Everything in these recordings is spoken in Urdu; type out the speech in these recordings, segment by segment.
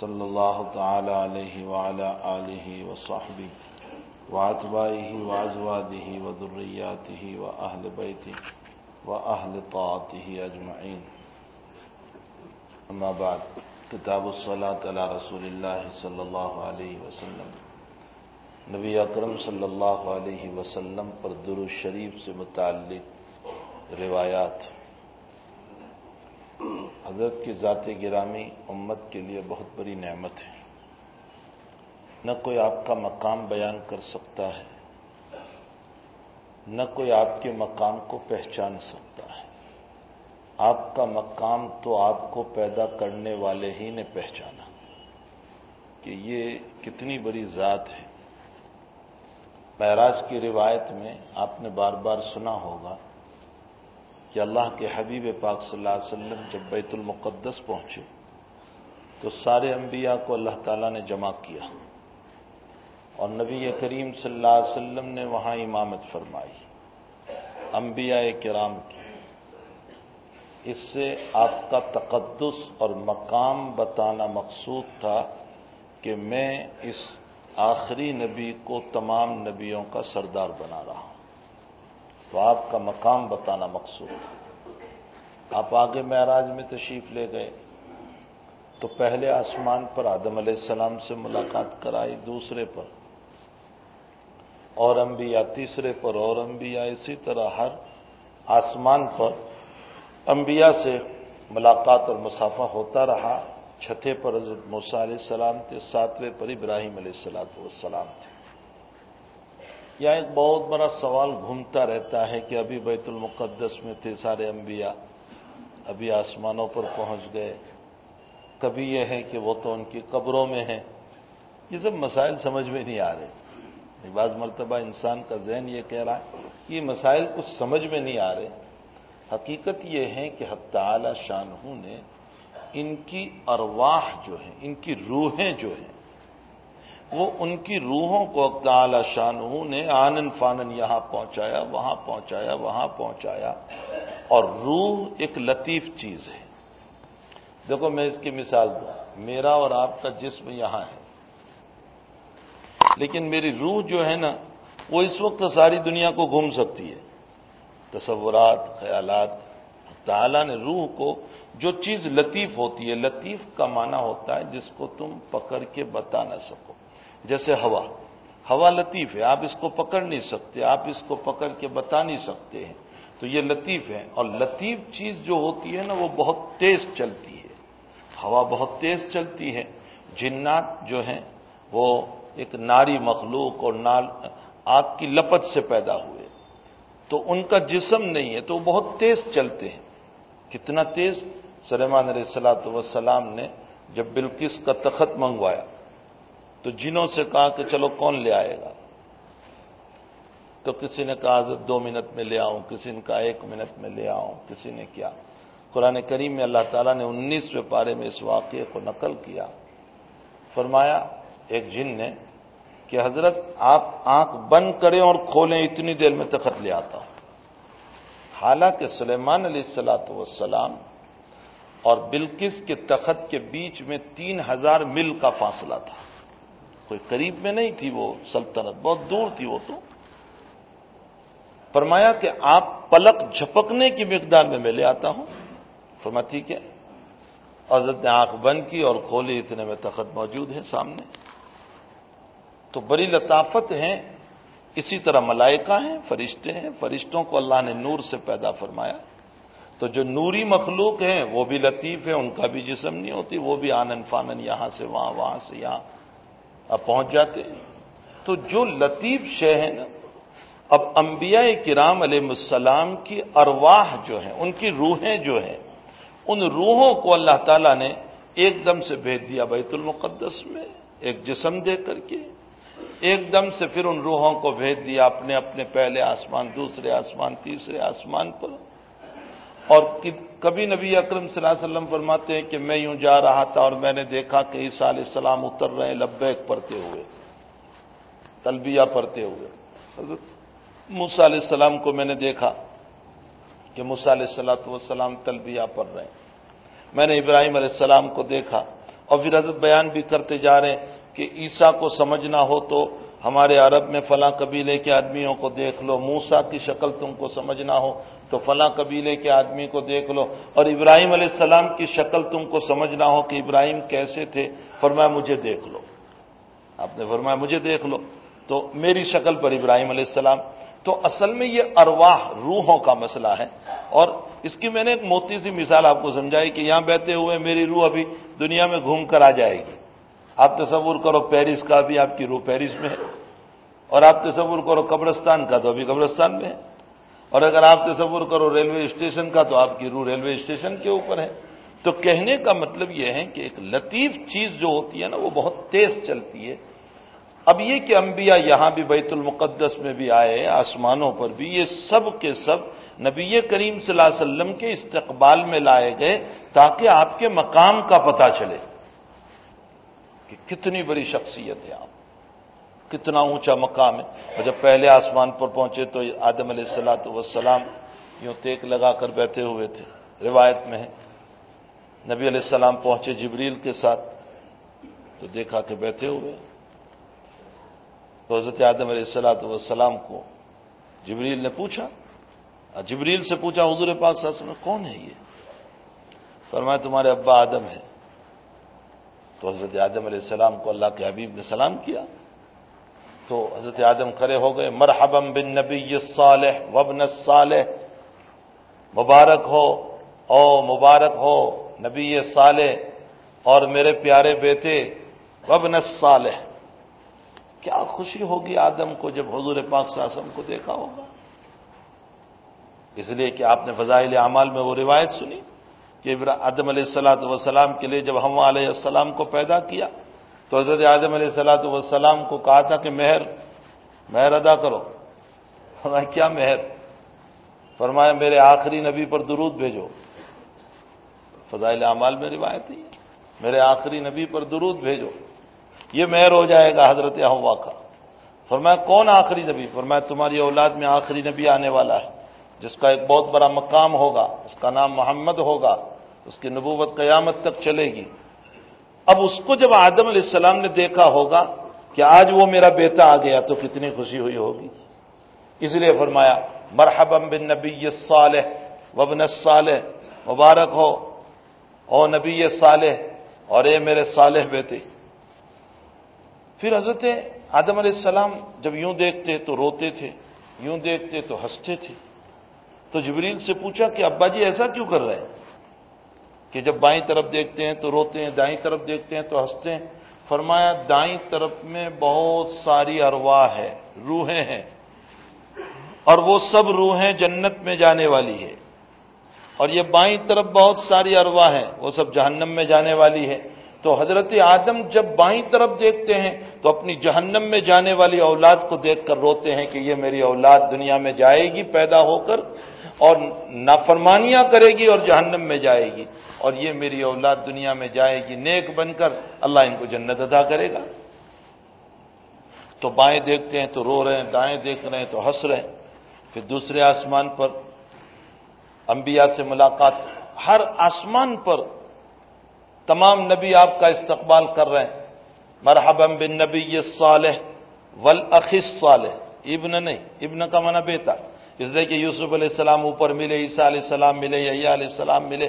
صلى الله تعالى عليه وعلى آله وصحبه وعتبائه وعزواده وذرياته وأهل بيته وأهل طاعته أجمعين أما بعد، کتاب الصلاة على رسول اللہ صلی اللہ علیہ وسلم. نبی اکرم صلی اللہ علیہ وسلم پر درو شریف سے متعلق روایات. حضرت کی ذات گرامی امت کے لیے بہت بڑی نعمت ہے۔ نہ کوئی آپ کا مقام بیان کر سکتا ہے، نہ کوئی آپ کے مقام کو پہچان سکتا ہے۔ آپ کا مقام تو آپ کو پیدا کرنے والے ہی نے پہچانا۔ کہ یہ کتنی بڑی ذات ہے۔ معراج کی روایت میں آپ نے بار بار سنا ہوگا کہ اللہ کے حبیب پاک صلی اللہ علیہ وسلم جب بیت المقدس پہنچے تو سارے انبیاء کو اللہ تعالیٰ نے جمع کیا اور نبی کریم صلی اللہ علیہ وسلم نے وہاں امامت فرمائی، انبیاء کرام کی۔ اس سے آپ کا تقدس اور مقام بتانا مقصود تھا کہ میں اس آخری نبی کو تمام نبیوں کا سردار بنا رہا ہوں۔ تو آپ کا مقام بتانا مقصود ہے۔ آپ آگے معراج میں تشریف لے گئے۔ تو پہلے آسمان پر آدم علیہ السلام سے ملاقات کرائی دوسرے پر۔ اور انبیاء تیسرے پر اور انبیاء اسی طرح ہر آسمان پر انبیاء سے ملاقات اور مسافہ ہوتا رہا۔ چھتے پر حضرت موسیٰ علیہ السلام تھے، ساتویں پر ابراہیم علیہ السلام والسلام تھے۔ یا ایک بہت بڑا سوال گھومتا رہتا ہے کہ ابھی بیت المقدس میں تھے سارے انبیاء، ابھی آسمانوں پر پہنچ گئے۔ کبھی یہ ہے کہ وہ تو ان کی قبروں میں ہیں۔ یہ سب مسائل سمجھ میں نہیں آ رہے۔ بعض مرتبہ انسان کا ذہن یہ کہہ رہا ہے کہ یہ مسائل کچھ سمجھ میں نہیں آ رہے۔ حقیقت یہ ہے کہ حق تعالی شاہ نے ان کی ارواح جو ہیں، ان کی روحیں جو ہیں وہ ان کی روحوں کو تعالی شاہ نے آنن فانن یہاں پہنچایا، وہاں پہنچایا وہاں پہنچایا۔ اور روح ایک لطیف چیز ہے۔ دیکھو میں اس کی مثال دوں۔ میرا اور آپ کا جسم یہاں ہے۔ لیکن میری روح جو ہے نا، وہ اس وقت ساری دنیا کو گھوم سکتی ہے۔ تصورات، خیالات، تعالیٰ نے روح کو جو چیز لطیف ہوتی ہے، لطیف کا معنی ہوتا ہے جس کو تم پکڑ کے بتا نہ سکو۔ جیسے ہوا۔ ہوا لطیف ہے، آپ اس کو پکڑ نہیں سکتے، آپ اس کو پکڑ کے بتا نہیں سکتے ہیں۔ تو یہ لطیف ہے، اور لطیف چیز جو ہوتی ہے نا، وہ بہت تیز چلتی ہے۔ ہوا بہت تیز چلتی ہے۔ جنات جو ہیں، وہ ایک ناری مخلوق اور نال آگ کی لپت سے پیدا ہوئے۔ تو ان کا جسم نہیں ہے، تو وہ بہت تیز چلتے ہیں۔ کتنا تیز؟ سلیمان علیہ السلاۃ وسلام نے جب بلکس کا تخت منگوایا۔ تو جنہوں سے کہا کہ چلو کون لے آئے گا؟ تو کسی نے کہا، حضرت دو منٹ میں لے آؤں، کسی نے کہا ایک منٹ میں لے آؤں، کسی نے کیا؟ قرآن کریم میں اللہ تعالیٰ نے انیسویں پارے میں اس واقعے کو نقل کیا۔ فرمایا، ایک جن نے کہ حضرت، آپ آنکھ بند کریں اور کھولیں، اتنی دیر میں تخت لے آتا ہوں۔ حالانکہ سلیمان علیہ السلاۃ والسلام اور بلکس کے تخت کے بیچ میں تین ہزار مل کا فاصلہ تھا۔ کوئی قریب میں نہیں تھی وہ سلطنت، بہت دور تھی وہ تو۔ فرمایا کہ آپ پلک جھپکنے کی مقدار میں میں لے آتا ہوں۔ فرما ٹھیک ہے۔ حضرت نے آنکھ بند کی اور کھولی، اتنے میں تخت موجود ہے سامنے۔ تو بڑی لطافت ہیں۔ اسی طرح ملائکہ ہیں، فرشتے ہیں۔ فرشتوں کو اللہ نے نور سے پیدا فرمایا۔ تو جو نوری مخلوق ہیں، وہ بھی لطیف ہیں، ان کا بھی جسم نہیں ہوتی، وہ بھی آنن فانن یہاں سے، وہاں وہاں سے، یہاں۔ اب پہنچ جاتے ہیں۔ تو جو لطیف شے ہے نا، اب انبیاء کرام علیہ السلام کی ارواح جو ہیں، ان کی روحیں جو ہیں، ان روحوں کو اللہ تعالیٰ نے ایک دم سے بھیج دیا بیت المقدس میں، ایک جسم دے کر کے، ایک دم سے پھر ان روحوں کو بھیج دیا اپنے اپنے پہلے آسمان، دوسرے آسمان، تیسرے آسمان پر۔ اور کبھی نبی اکرم صلی اللہ علیہ وسلم فرماتے ہیں کہ میں یوں جا رہا تھا اور میں نے دیکھا کہ عیسیٰ علیہ السلام اتر رہے ہیں، لبیک پڑھتے ہوئے، تلبیہ پڑھتے ہوئے۔ موسا علیہ السلام کو میں نے دیکھا کہ موسا علیہ السلاۃ والسلام تلبیہ پڑھ رہے ہیں۔ میں نے ابراہیم علیہ السلام کو دیکھا اور پھر حضرت بیان بھی کرتے جا رہے ہیں کہ عیسیٰ کو سمجھنا ہو تو ہمارے عرب میں فلاں قبیلے کے آدمیوں کو دیکھ لو موسا کی شکل تم کو سمجھنا ہو تو فلاں قبیلے کے آدمی کو دیکھ لو اور ابراہیم علیہ السلام کی شکل تم کو سمجھنا ہو کہ ابراہیم کیسے تھے، فرمایا مجھے دیکھ لو۔ آپ نے فرمایا مجھے دیکھ لو۔ تو میری شکل پر ابراہیم علیہ السلام۔ تو اصل میں یہ ارواح روحوں کا مسئلہ ہے۔ اور اس کی میں نے ایک موتی سی مثال آپ کو سمجھائی کہ یہاں بیٹھے ہوئے میری روح ابھی دنیا میں گھوم کر آ جائے گی۔ آپ تصور کرو پیرس کا بھی آپ کی روح پیرس میں ہے۔ اور آپ تصور کرو قبرستان کا تو ابھی قبرستان میں ہے۔ اور اگر آپ تصور کرو ریلوے اسٹیشن کا تو آپ کی روح ریلوے اسٹیشن کے اوپر ہے۔ تو کہنے کا مطلب یہ ہے کہ ایک لطیف چیز جو ہوتی ہے نا، وہ بہت تیز چلتی ہے۔ اب یہ کہ انبیاء یہاں بھی بیت المقدس میں بھی آئے آسمانوں پر بھی، یہ سب کے سب نبی کریم صلی اللہ علیہ وسلم کے استقبال میں لائے گئے تاکہ آپ کے مقام کا پتہ چلے کہ کتنی بڑی شخصیت ہے آپ۔ کتنا اونچا مقام ہے۔ اور جب پہلے آسمان پر پہنچے تو آدم علیہ السلاۃ وسلام یوں تیک لگا کر بیٹھے ہوئے تھے۔ روایت میں ہے۔ نبی علیہ السلام پہنچے جبریل کے ساتھ تو دیکھا کہ بیٹھے ہوئے۔ تو حضرت آدم علیہ السلاۃ والسلام کو جبریل نے پوچھا۔ جبریل سے پوچھا، حضور پاک صلی اللہ علیہ وسلم، کون ہے یہ؟ فرمایا، تمہارے ابا آدم ہے تو حضرت آدم علیہ السلام کو اللہ کے حبیب نے سلام کیا۔ تو حضرت آدم کھڑے ہو گئے مرحبم بن نبی صالح وبن صالح مبارک ہو، او مبارک ہو نبی صالح اور میرے پیارے بیٹے وبن صالح کیا خوشی ہوگی آدم کو جب حضور پاک ساسم کو دیکھا ہوگا۔ اس لیے کہ آپ نے فضائل اعمال میں وہ روایت سنی کہ آدم علیہ السلاۃ وسلام کے لیے جب ہم علیہ السلام کو پیدا کیا تو حضرت آدم علیہ السلاۃ والسلام کو کہا تھا کہ مہر مہر ادا کرو۔ فرمایا، کیا مہر؟ فرمایا، میرے آخری نبی پر درود بھیجو۔ فضائل اعمال میں روایت ہی میرے آخری نبی پر درود بھیجو۔ یہ مہر ہو جائے گا حضرت ہوا کا۔ فرمایا، کون آخری نبی؟ فرمایا، تمہاری اولاد میں آخری نبی آنے والا ہے، جس کا ایک بہت بڑا مقام ہوگا، اس کا نام محمد ہوگا، اس کی نبوت قیامت تک چلے گی۔ اب اس کو جب آدم علیہ السلام نے دیکھا ہوگا کہ آج وہ میرا بیٹا آ گیا تو کتنی خوشی ہوئی ہوگی۔ اس لیے فرمایا مرحبم بن نبی صالح وبن صالح مبارک ہو۔ او نبی صالح، اور اے میرے صالح بیٹے۔ پھر حضرت آدم علیہ السلام جب یوں دیکھتے تو روتے تھے، یوں دیکھتے تو ہنستے تھے۔ تو جبریل سے پوچھا کہ ابا جی ایسا کیوں کر رہے ہیں؟ کہ جب بائیں طرف دیکھتے ہیں تو روتے ہیں، دائیں طرف دیکھتے ہیں تو ہنستے ہیں۔ فرمایا، دائیں طرف میں بہت ساری ارواح ہے، روحیں ہیں۔ اور وہ سب روحیں جنت میں جانے والی ہے۔ اور یہ بائیں طرف بہت ساری ارواح ہیں، وہ سب جہنم میں جانے والی ہے۔ تو حضرت آدم جب بائیں طرف دیکھتے ہیں تو اپنی جہنم میں جانے والی اولاد کو دیکھ کر روتے ہیں کہ یہ میری اولاد دنیا میں جائے گی، پیدا ہو کر اور نافرمانیاں کرے گی اور جہنم میں جائے گی۔ اور یہ میری اولاد دنیا میں جائے گی، نیک بن کر اللہ ان کو جنت ادا کرے گا۔ تو بائیں دیکھتے ہیں، تو رو رہے ہیں، دائیں دیکھ رہے ہیں، تو ہنس رہے ہیں۔ پھر دوسرے آسمان پر انبیاء سے ملاقات، ہر آسمان پر تمام نبی آپ کا استقبال کر رہے ہیں۔ مرحبم بن نبی یہ صالح ولاخص صالح ابن نہیں، ابن کا منع بیتا اس لیے کہ یوسف علیہ السلام اوپر ملے، عیسیٰ علیہ السلام ملے یا علیہ السلام ملے۔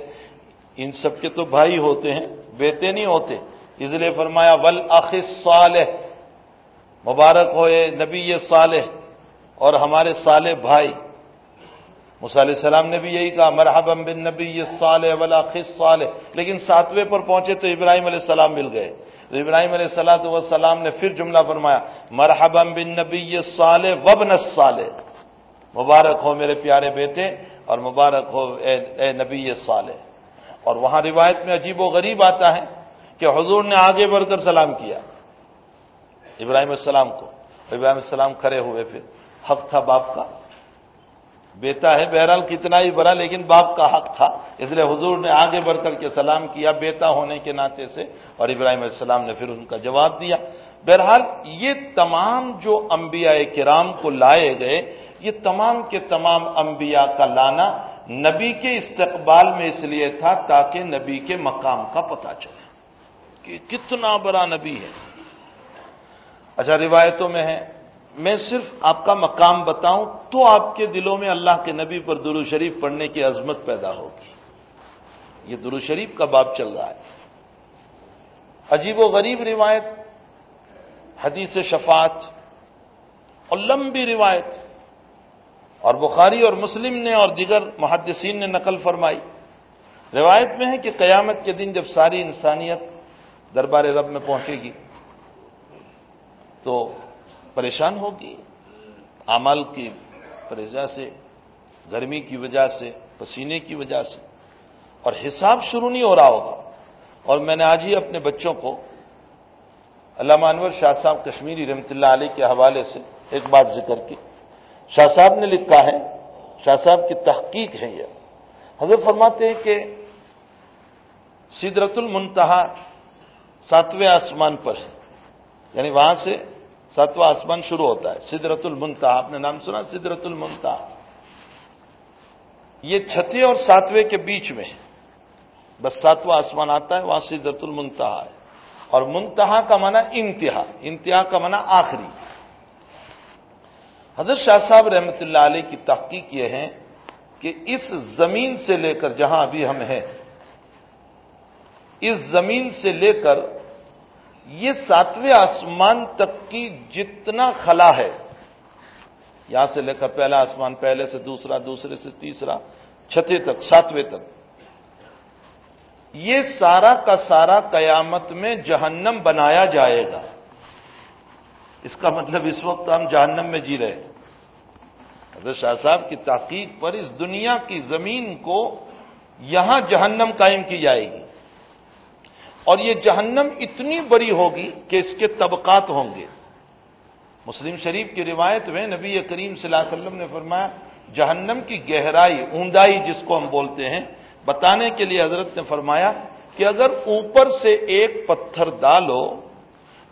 ان سب کے تو بھائی ہوتے ہیں بیٹے نہیں ہوتے۔ اس لیے فرمایا ول صالح۔ مبارک ہوئے نبی یہ صالح اور ہمارے صالح بھائی۔ علیہ السلام نے بھی یہی کہا مرحبا بن نبی یہ صالح ولا خص صالح. لیکن ساتویں پر پہنچے تو ابراہیم علیہ السلام مل گئے۔ تو ابراہیم علیہ السلام والسلام نے پھر جملہ فرمایا مرحبا بن نبی یہ صالح وبن صالح مبارک ہو میرے پیارے بیٹے اور مبارک ہو اے, اے نبی صالح۔ اور وہاں روایت میں عجیب و غریب آتا ہے کہ حضور نے آگے بڑھ کر سلام کیا ابراہیم السلام کو۔ ابراہیم السلام کھڑے ہوئے پھر۔ حق تھا باپ کا۔ بیٹا ہے، بہرحال کتنا ہی بڑا، لیکن باپ کا حق تھا۔ اس لیے حضور نے آگے بڑھ کر کے سلام کیا بیٹا ہونے کے ناطے سے اور ابراہیم السلام نے پھر ان کا جواب دیا۔ بہرحال یہ تمام جو انبیاء کرام کو لائے گئے، یہ تمام کے تمام انبیاء کا لانا نبی کے استقبال میں اس لیے تھا تاکہ نبی کے مقام کا پتہ چلے کہ کتنا بڑا نبی ہے۔ اچھا روایتوں میں ہے، میں صرف آپ کا مقام بتاؤں تو آپ کے دلوں میں اللہ کے نبی پر درو شریف پڑھنے کی عظمت پیدا ہوگی۔ یہ درو شریف کا باب چل رہا ہے۔ عجیب و غریب روایت، حدیث شفاعت اور لمبی روایت۔ اور بخاری اور مسلم نے اور دیگر محدثین نے نقل فرمائی۔ روایت میں ہے کہ قیامت کے دن جب ساری انسانیت دربار رب میں پہنچے گی، تو پریشان ہوگی۔ عمل کی وجہ سے، گرمی کی وجہ سے، پسینے کی وجہ سے۔ اور حساب شروع نہیں ہو رہا ہوگا۔ اور میں نے آج ہی اپنے بچوں کو علامہ انور شاہ صاحب کشمیری رحمت اللہ علیہ کے حوالے سے ایک بات ذکر کی۔ شاہ صاحب نے لکھا ہے، شاہ صاحب کی تحقیق ہے یہ۔ حضرت فرماتے ہیں کہ سدرت المنتہا ساتویں آسمان پر ہے۔ یعنی وہاں سے ساتواں آسمان شروع ہوتا ہے سدرت المنتا آپ نے نام سنا؟ سدرت المنتا یہ چھتے اور ساتویں کے بیچ میں بس ساتواں آسمان آتا ہے، وہاں سدرت المنتا ہے۔ اور منتہا کا معنی انتہا انتہا کا معنی آخری۔ حضرت شاہ صاحب رحمت اللہ علیہ کی تحقیق یہ ہے کہ اس زمین سے لے کر، جہاں ابھی ہم ہیں، اس زمین سے لے کر یہ ساتویں آسمان تک کی جتنا خلا ہے، یہاں سے لے کر پہلا آسمان پہلے سے، دوسرا، دوسرے سے، تیسرا، چھتے تک، ساتویں تک، یہ سارا کا سارا قیامت میں جہنم بنایا جائے گا۔ اس کا مطلب اس وقت ہم جہنم میں جی رہے حضرت شاہ صاحب کی تحقیق پر اس دنیا کی زمین کو یہاں جہنم قائم کی جائے گی۔ اور یہ جہنم اتنی بڑی ہوگی کہ اس کے طبقات ہوں گے۔ مسلم شریف کی روایت میں نبی کریم صلی اللہ علیہ وسلم نے فرمایا، جہنم کی گہرائی، اونڈائی جس کو ہم بولتے ہیں، بتانے کے لیے حضرت نے فرمایا کہ اگر اوپر سے ایک پتھر ڈالو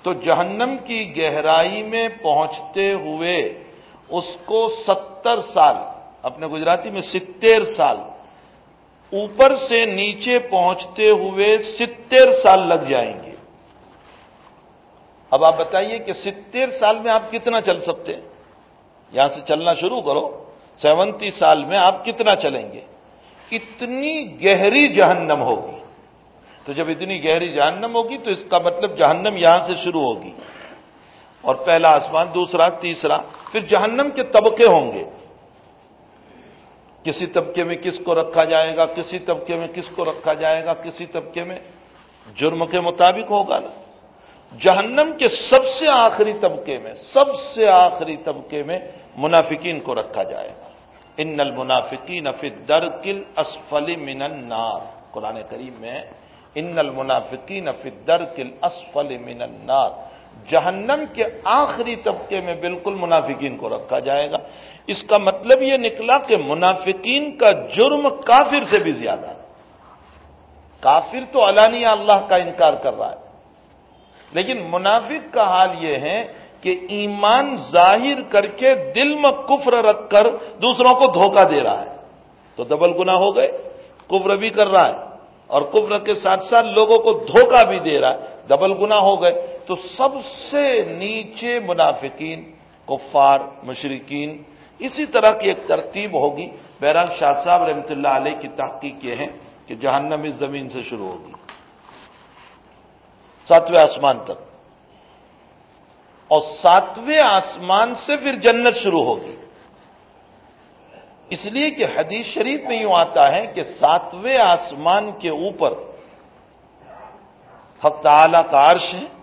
تو جہنم کی گہرائی میں پہنچتے ہوئے اس کو ست ستر سال، اپنے گجراتی میں ستر سال، اوپر سے نیچے پہنچتے ہوئے ستر سال لگ جائیں گے۔ اب آپ بتائیے کہ ستر سال میں آپ کتنا چل سکتے ہیں؟ یہاں سے چلنا شروع کرو، سیونتی سال میں آپ کتنا چلیں گے؟ اتنی گہری جہنم ہوگی۔ تو جب اتنی گہری جہنم ہوگی تو اس کا مطلب جہنم یہاں سے شروع ہوگی۔ اور پہلا آسمان، دوسرا، تیسرا، پھر جہنم کے طبقے ہوں گے۔ کسی طبقے میں کس کو رکھا جائے گا، کسی طبقے میں کس کو رکھا جائے گا، کسی طبقے میں جرم کے مطابق ہوگا نا۔ جہنم کے سب سے آخری طبقے میں، سب سے آخری طبقے میں منافقین کو رکھا جائے گا۔ ان المنافقین فی درکل اسفل من النار۔ قرآن کریم میں ان المنافقین فی درکل اسفل من النار۔ جہنم کے آخری طبقے میں بالکل منافقین کو رکھا جائے گا۔ اس کا مطلب یہ نکلا کہ منافقین کا جرم کافر سے بھی زیادہ کافر تو علانیہ اللہ کا انکار کر رہا ہے۔ لیکن منافق کا حال یہ ہے کہ ایمان ظاہر کر کے دل میں کفر رکھ کر دوسروں کو دھوکہ دے رہا ہے۔ تو دبل گنا ہو گئے۔ کفر بھی کر رہا ہے اور کفر کے ساتھ ساتھ لوگوں کو دھوکہ بھی دے رہا ہے۔ ڈبل گنا ہو گئے۔ تو سب سے نیچے منافقین، کفار مشرقین اسی طرح کی ایک ترتیب ہوگی۔ بہرحال شاہ صاحب رحمۃ اللہ علیہ کی تحقیق یہ ہے کہ جہنم اس زمین سے شروع ہوگی۔ ساتویں آسمان تک۔ اور ساتویں آسمان سے پھر جنت شروع ہوگی۔ اس لیے کہ حدیث شریف میں یوں آتا ہے کہ ساتویں آسمان کے اوپر حق تعالی کا عرش ہے۔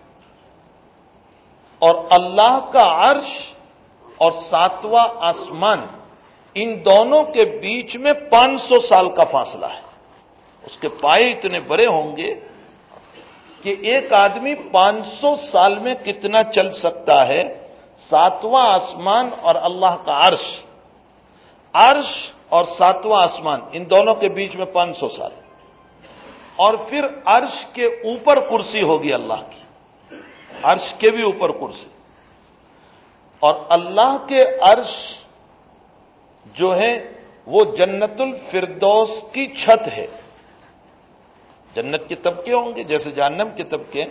اور اللہ کا عرش اور ساتواں آسمان ان دونوں کے بیچ میں پانچ سو سال کا فاصلہ ہے۔ اس کے پائے اتنے بڑے ہوں گے کہ ایک آدمی پانچ سو سال میں کتنا چل سکتا ہے۔ ساتواں آسمان اور اللہ کا عرش۔ عرش اور ساتواں آسمان ان دونوں کے بیچ میں پانچ سو سال۔ اور پھر عرش کے اوپر کرسی ہوگی اللہ کی۔ عرش کے بھی اوپر کرسی۔ اور اللہ کے عرش جو ہے وہ جنت الفردوس کی چھت ہے۔ جنت کے طبقے ہوں گے، جیسے جہنم کے طبقے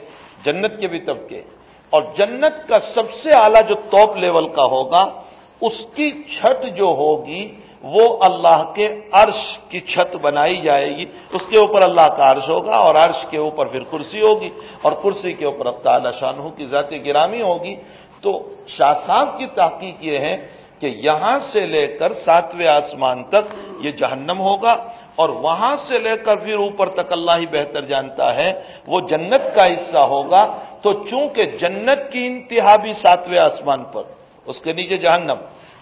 جنت کے بھی طبقے اور جنت کا سب سے اعلیٰ جو ٹاپ لیول کا ہوگا، اس کی چھت جو ہوگی وہ اللہ کے عرش کی چھت بنائی جائے گی۔ اس کے اوپر اللہ کا عرش ہوگا اور عرش کے اوپر پھر کرسی ہوگی اور کرسی کے اوپر اب تعالی شاہ کی ذات گرامی ہوگی۔ تو شاہ صاحب کی تحقیق یہ ہے کہ یہاں سے لے کر ساتویں آسمان تک یہ جہنم ہوگا اور وہاں سے لے کر پھر اوپر تک اللہ ہی بہتر جانتا ہے، وہ جنت کا حصہ ہوگا۔ تو چونکہ جنت کی انتہا بھی ساتویں آسمان پر، اس کے نیچے جہنم۔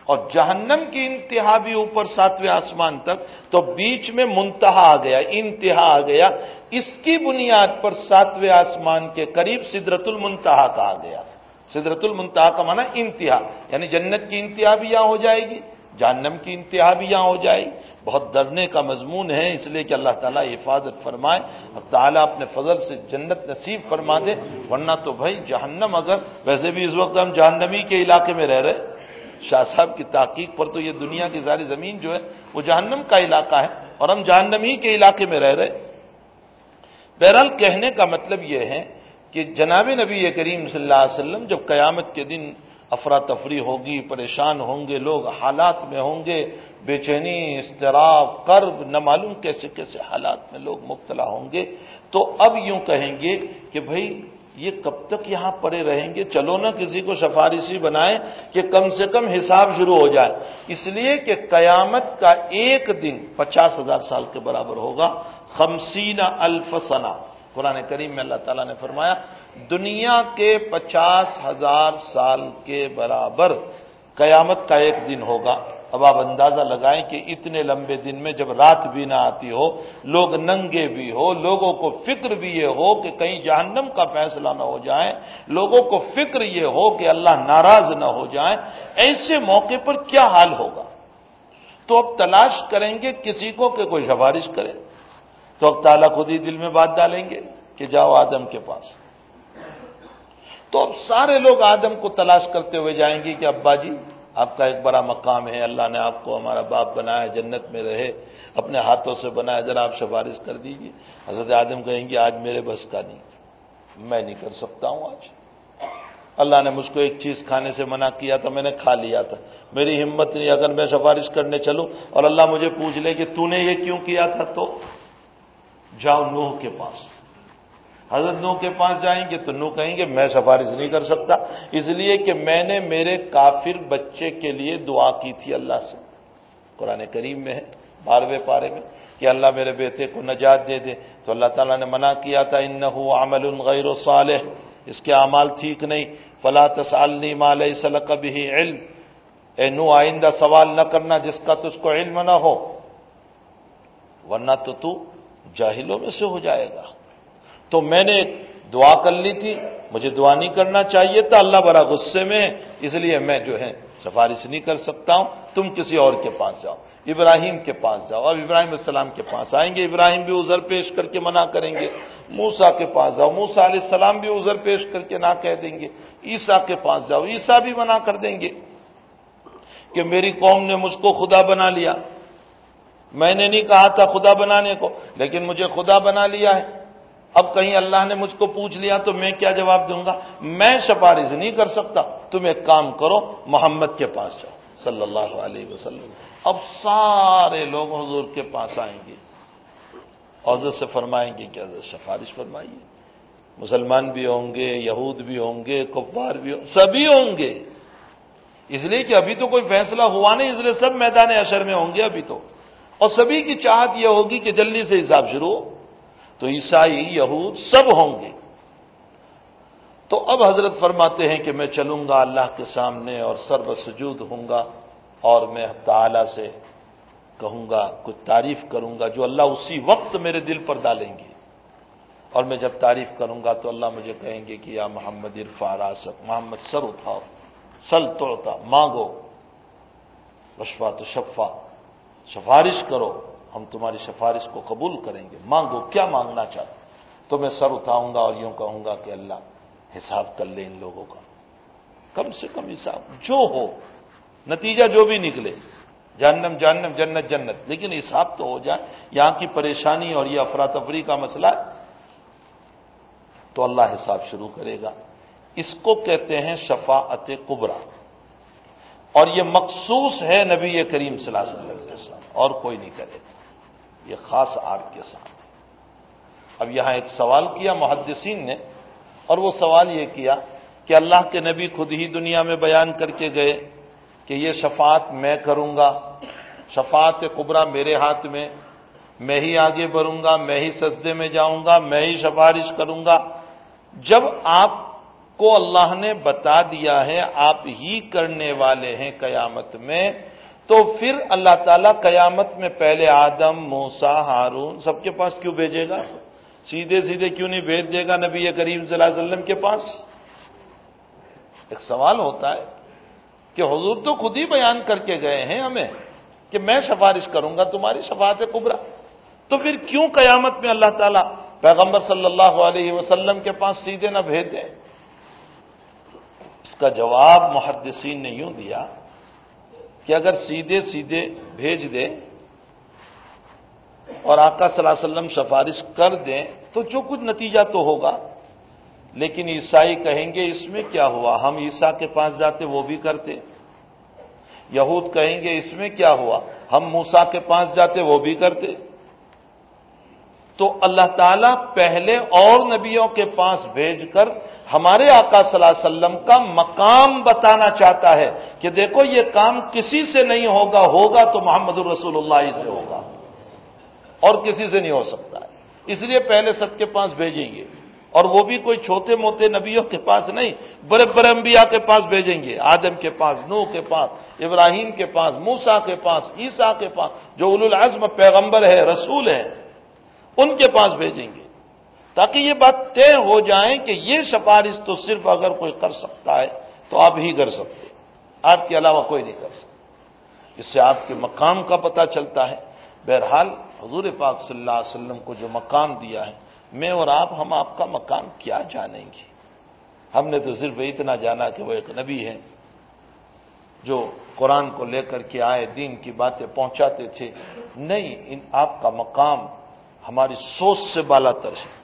اور جہنم کی انتہا بھی اوپر ساتویں آسمان تک، تو بیچ میں منتہا آ گیا، انتہا آ گیا، اس کی بنیاد پر ساتویں آسمان کے قریب سدرت المنتہا کا آ گیا۔ سدرت المنتہا کا مانا انتہا یعنی جنت کی انتہا بھی یہاں ہو جائے گی، جہنم کی انتہا بھی یہاں ہو جائے گی۔ بہت ڈرنے کا مضمون ہے، اس لیے کہ اللہ تعالیٰ حفاظت فرمائے اب تعالیٰ اپنے فضل سے جنت نصیب فرما دے، ورنہ تو بھائی جہنم اگر، ویسے بھی اس وقت ہم جہنمی کے علاقے میں رہ رہے شاہ صاحب کی تحقیق پر تو یہ دنیا کی ساری زمین جو ہے وہ جہنم کا علاقہ ہے اور ہم جہنمی کے علاقے میں رہ رہے بہرحال کہنے کا مطلب یہ ہے کہ جناب نبی کریم صلی اللہ علیہ وسلم جب قیامت کے دن افراتفری ہوگی، پریشان ہوں گے، لوگ حالات میں ہوں گے، بے چینی استراب کرب نہ معلوم کیسے کیسے حالات میں لوگ مبتلا ہوں گے، تو اب یوں کہیں گے کہ بھائی یہ کب تک یہاں پڑے رہیں گے؟ چلو نہ کسی کو سفارشی بنائیں کہ کم سے کم حساب شروع ہو جائے۔ اس لیے کہ قیامت کا ایک دن پچاس ہزار سال کے برابر ہوگا۔ خمسین الف سنا قرآن کریم میں اللہ تعالیٰ نے فرمایا، دنیا کے پچاس ہزار سال کے برابر قیامت کا ایک دن ہوگا۔ اب آپ اندازہ لگائیں کہ اتنے لمبے دن میں جب رات بھی نہ آتی ہو، لوگ ننگے بھی ہو، لوگوں کو فکر بھی یہ ہو کہ کہیں جہنم کا فیصلہ نہ ہو جائے، لوگوں کو فکر یہ ہو کہ اللہ ناراض نہ ہو جائے، ایسے موقع پر کیا حال ہوگا؟ تو اب تلاش کریں گے کسی کو کہ کوئی سفارش کرے۔ تو اب تعالیٰ خود ہی دل میں بات ڈالیں گے کہ جاؤ آدم کے پاس۔ تو اب سارے لوگ آدم کو تلاش کرتے ہوئے جائیں گے کہ ابا جی آپ کا ایک بڑا مقام ہے، اللہ نے آپ کو ہمارا باپ بنایا، جنت میں رہے، اپنے ہاتھوں سے بنایا۔ ذرا آپ سفارش کر دیجیے حضرت آدم کہیں گے، آج میرے بس کا نہیں، میں نہیں کر سکتا ہوں آج۔ اللہ نے مجھ کو ایک چیز کھانے سے منع کیا تھا، میں نے کھا لیا تھا۔ میری ہمت نہیں، اگر میں سفارش کرنے چلوں اور اللہ مجھے پوچھ لے کہ تو نے یہ کیوں کیا تھا، تو جاؤ نوح کے پاس۔ حضرت نو کے پاس جائیں گے تو نو کہیں گے، میں سفارش نہیں کر سکتا۔ اس لیے کہ میں نے میرے کافر بچے کے لیے دعا کی تھی اللہ سے۔ قرآن کریم میں ہے، بارہویں پارے میں، کہ اللہ میرے بیٹے کو نجات دے دے۔ تو اللہ تعالیٰ نے منع کیا تھا ان عمل غیر و صالح۔ اس کے اعمال ٹھیک نہیں۔ فلا تسالنی مال سلق بھی علم۔ اے نو آئندہ سوال نہ کرنا جس کا تجھ کو علم نہ ہو، ورنہ تو تو جاہلوں میں سے ہو جائے گا۔ تو میں نے دعا کر لی تھی، مجھے دعا نہیں کرنا چاہیے تھا، اللہ بڑا غصے میں اس لیے میں جو ہے سفارش نہیں کر سکتا ہوں۔ تم کسی اور کے پاس جاؤ، ابراہیم کے پاس جاؤ۔ اب ابراہیم السلام کے پاس آئیں گے، ابراہیم بھی ازر پیش کر کے منع کریں گے۔ موسا کے پاس جاؤ موسا علیہ السلام بھی ازر پیش کر کے نہ کہہ دیں گے۔ عیسا کے پاس جاؤ عیسا بھی منع کر دیں گے کہ میری قوم نے مجھ کو خدا بنا لیا۔ میں نے نہیں کہا تھا خدا بنانے کو، لیکن مجھے خدا بنا لیا ہے۔ اب کہیں اللہ نے مجھ کو پوچھ لیا تو میں کیا جواب دوں گا؟ میں سفارش نہیں کر سکتا۔ تم ایک کام کرو، محمد کے پاس جاؤ۔ صلی اللہ علیہ وسلم۔ اب سارے لوگ حضور کے پاس آئیں گے۔ حضرت سے فرمائیں گے کہ حضرت سفارش فرمائیے۔ مسلمان بھی ہوں گے، یہود بھی ہوں گے، کفار بھی ہوں سبھی ہوں گے۔ اس لیے کہ ابھی تو کوئی فیصلہ ہوا نہیں، اس لیے سب میدان اشر میں ہوں گے ابھی تو۔ اور سبھی کی چاہت یہ ہوگی کہ جلدی سے حساب شروع ہو۔ تو عیسائی، یہود سب ہوں گے۔ تو اب حضرت فرماتے ہیں کہ میں چلوں گا اللہ کے سامنے اور سرب سجود ہوں گا اور میں تعالی سے کہوں گا، کچھ تعریف کروں گا جو اللہ اسی وقت میرے دل پر ڈالیں گے۔ اور میں جب تعریف کروں گا تو اللہ مجھے کہیں گے کہ یا محمد عرفا راست محمد سر اٹھاؤ سل توڑتا، مانگو رشوا تو شفا، سفارش کرو۔ ہم تمہاری سفارش کو قبول کریں گے۔ مانگو، کیا مانگنا چاہتے تو میں سر اٹھاؤں گا اور یوں کہوں گا کہ اللہ حساب کر لے ان لوگوں کا۔ کم سے کم حساب جو ہو، نتیجہ جو بھی نکلے، جہنم جہنم، جنت جنت۔ لیکن حساب تو ہو جائے۔ یہاں کی پریشانی اور یہ افراتفری کا مسئلہ ہے۔ تو اللہ حساب شروع کرے گا۔ اس کو کہتے ہیں شفاعت قبرا اور یہ مخصوص ہے نبی کریم صلی اللہ علیہ وسلم۔ اور کوئی نہیں کرے گا۔ یہ خاص آپ کے ساتھ۔ اب یہاں ایک سوال کیا محدثین نے، اور وہ سوال یہ کیا کہ اللہ کے نبی خود ہی دنیا میں بیان کر کے گئے کہ یہ شفاعت میں کروں گا، شفاعت قبرا میرے ہاتھ میں میں ہی آگے بڑھوں گا، میں ہی سجدے میں جاؤں گا، میں ہی سفارش کروں گا۔ جب آپ کو اللہ نے بتا دیا ہے، آپ ہی کرنے والے ہیں قیامت میں تو پھر اللہ تعالیٰ قیامت میں پہلے آدم موسا ہارون سب کے پاس کیوں بھیجے گا؟ سیدھے سیدھے کیوں نہیں بھیج دے گا نبی کریم صلی اللہ علیہ وسلم کے پاس؟ ایک سوال ہوتا ہے کہ حضور تو خود ہی بیان کر کے گئے ہیں ہمیں کہ میں سفارش کروں گا، تمہاری شفاعت کبرا۔ تو پھر کیوں قیامت میں اللہ تعالیٰ پیغمبر صلی اللہ علیہ وسلم کے پاس سیدھے نہ بھیج دیں؟ اس کا جواب محدثین نے یوں دیا کہ اگر سیدھے سیدھے بھیج دے اور آقا صلی اللہ علیہ وسلم سفارش کر دیں تو جو کچھ نتیجہ تو ہوگا۔ لیکن عیسائی کہیں گے، اس میں کیا ہوا؟ ہم عیسا کے پاس جاتے وہ بھی کرتے۔ یہود کہیں گے، اس میں کیا ہوا؟ ہم موسا کے پاس جاتے وہ بھی کرتے۔ تو اللہ تعالیٰ پہلے اور نبیوں کے پاس بھیج کر ہمارے آقا صلی اللہ علیہ وسلم کا مقام بتانا چاہتا ہے کہ دیکھو یہ کام کسی سے نہیں ہوگا ہوگا تو محمد الرسول اللہ سے ہوگا۔ اور کسی سے نہیں ہو سکتا۔ ہے اس لیے پہلے سب کے پاس بھیجیں گے۔ اور وہ بھی کوئی چھوٹے موٹے نبیوں کے پاس نہیں، بڑے بڑے انبیاء کے پاس بھیجیں گے۔ آدم کے پاس نو کے پاس، ابراہیم کے پاس موسا کے پاس عیسا کے پاس، جو اول العزم پیغمبر ہے، رسول ہے ان کے پاس بھیجیں گے۔ تاکہ یہ بات طے ہو جائیں کہ یہ سفارش تو صرف اگر کوئی کر سکتا ہے تو آپ ہی کر سکتے آپ کے علاوہ کوئی نہیں کر سکتا۔ اس سے آپ کے مقام کا پتہ چلتا ہے۔ بہرحال حضور پاک صلی اللہ علیہ وسلم کو جو مقام دیا ہے، میں اور آپ، ہم آپ کا مقام کیا جانیں گے؟ ہم نے تو صرف اتنا جانا کہ وہ ایک نبی ہے جو قرآن کو لے کر کے آئے، دین کی باتیں پہنچاتے تھے۔ نہیں، ان آپ کا مقام ہماری سوچ سے بالا تر ہے۔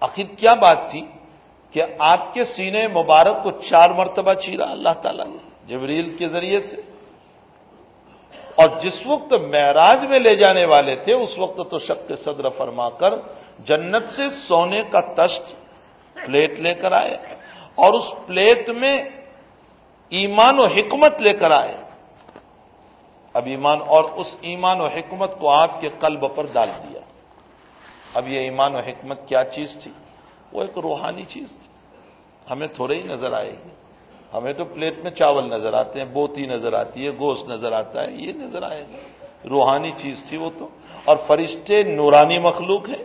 آخر کیا بات تھی کہ آپ کے سینے مبارک کو چار مرتبہ چیرا اللہ تعالیٰ نے جبریل کے ذریعے سے۔ اور جس وقت معراج میں لے جانے والے تھے، اس وقت تو شک صدر فرما کر جنت سے سونے کا تشت پلیٹ لے کر آئے اور اس پلیٹ میں ایمان و حکمت لے کر آئے۔ اب ایمان اور اس ایمان و حکمت کو آپ کے قلب پر ڈال دیا۔ اب یہ ایمان و حکمت کیا چیز تھی؟ وہ ایک روحانی چیز تھی۔ ہمیں تھوڑے ہی نظر آئے گی۔ ہمیں تو پلیٹ میں چاول نظر آتے ہیں، بوتی نظر آتی ہے، گوشت نظر آتا ہے، یہ نظر آئے گا روحانی چیز تھی وہ تو۔ اور فرشتے نورانی مخلوق ہیں۔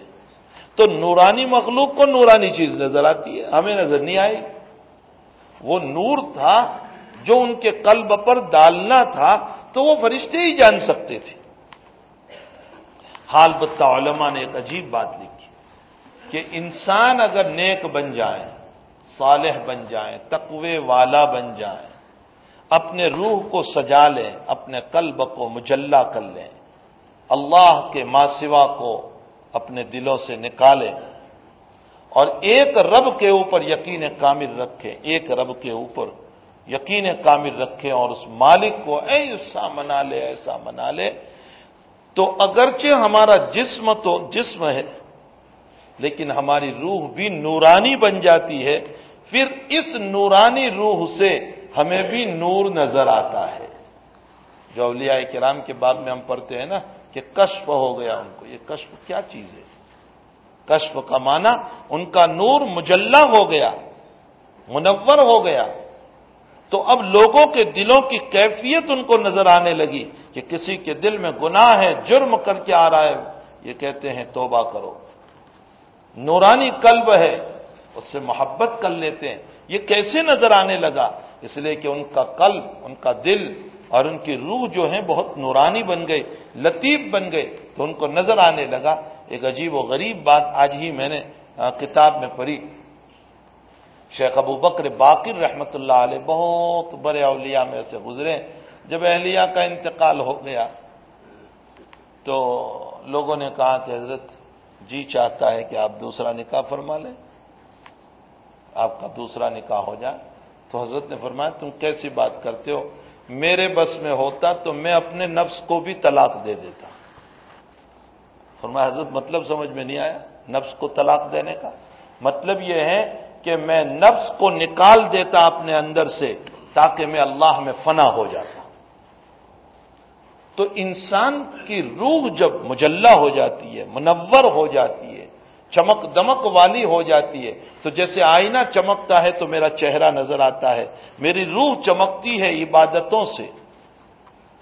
تو نورانی مخلوق کو نورانی چیز نظر آتی ہے، ہمیں نظر نہیں آئی وہ نور تھا جو ان کے قلب پر ڈالنا تھا تو وہ فرشتے ہی جان سکتے تھے۔ حال بتا علماء نے ایک عجیب بات لکھی کہ انسان اگر نیک بن جائے، صالح بن جائیں تقوی والا بن جائیں اپنے روح کو سجا لیں اپنے قلب کو مجلہ کر لیں اللہ کے ماسوا کو اپنے دلوں سے نکالیں اور ایک رب کے اوپر یقین کامل رکھیں ایک رب کے اوپر یقین کامل رکھے اور اس مالک کو ایسا منا لے، ایسا منا لے تو اگرچہ ہمارا جسم تو جسم ہے، لیکن ہماری روح بھی نورانی بن جاتی ہے، پھر اس نورانی روح سے ہمیں بھی نور نظر آتا ہے۔ جو اولیاء کرام کے بعد میں ہم پڑھتے ہیں نا کہ کشف ہو گیا ان کو، یہ کشف کیا چیز ہے؟ کشف کا معنی ان کا نور مجلہ ہو گیا، منور ہو گیا۔ تو اب لوگوں کے دلوں کی کیفیت ان کو نظر آنے لگی کہ کسی کے دل میں گناہ ہے، جرم کر کے آ رہا ہے۔ یہ کہتے ہیں، توبہ کرو۔ نورانی قلب ہے، اس سے محبت کر لیتے ہیں۔ یہ کیسے نظر آنے لگا؟ اس لیے کہ ان کا قلب، ان کا دل اور ان کی روح جو ہے بہت نورانی بن گئی، لطیف بن گئے تو ان کو نظر آنے لگا۔ ایک عجیب و غریب بات آج ہی میں نے کتاب میں پڑھی۔ شیخ ابو بکر باقر رحمت اللہ علیہ بہت بڑے اولیاء میں سے گزرے۔ جب اہلیہ کا انتقال ہو گیا تو لوگوں نے کہا کہ حضرت جی چاہتا ہے کہ آپ دوسرا نکاح فرما لیں۔ آپ کا دوسرا نکاح ہو جائے۔ تو حضرت نے فرمایا، تم کیسی بات کرتے ہو؟ میرے بس میں ہوتا تو میں اپنے نفس کو بھی طلاق دے دیتا۔ فرمایا، حضرت مطلب سمجھ میں نہیں آیا نفس کو طلاق دینے کا؟ مطلب یہ ہے کہ میں نفس کو نکال دیتا اپنے اندر سے تاکہ میں اللہ میں فنا ہو جاتا۔ تو انسان کی روح جب مجلہ ہو جاتی ہے، منور ہو جاتی ہے، چمک دمک والی ہو جاتی ہے، تو جیسے آئینہ چمکتا ہے تو میرا چہرہ نظر آتا ہے۔ میری روح چمکتی ہے عبادتوں سے۔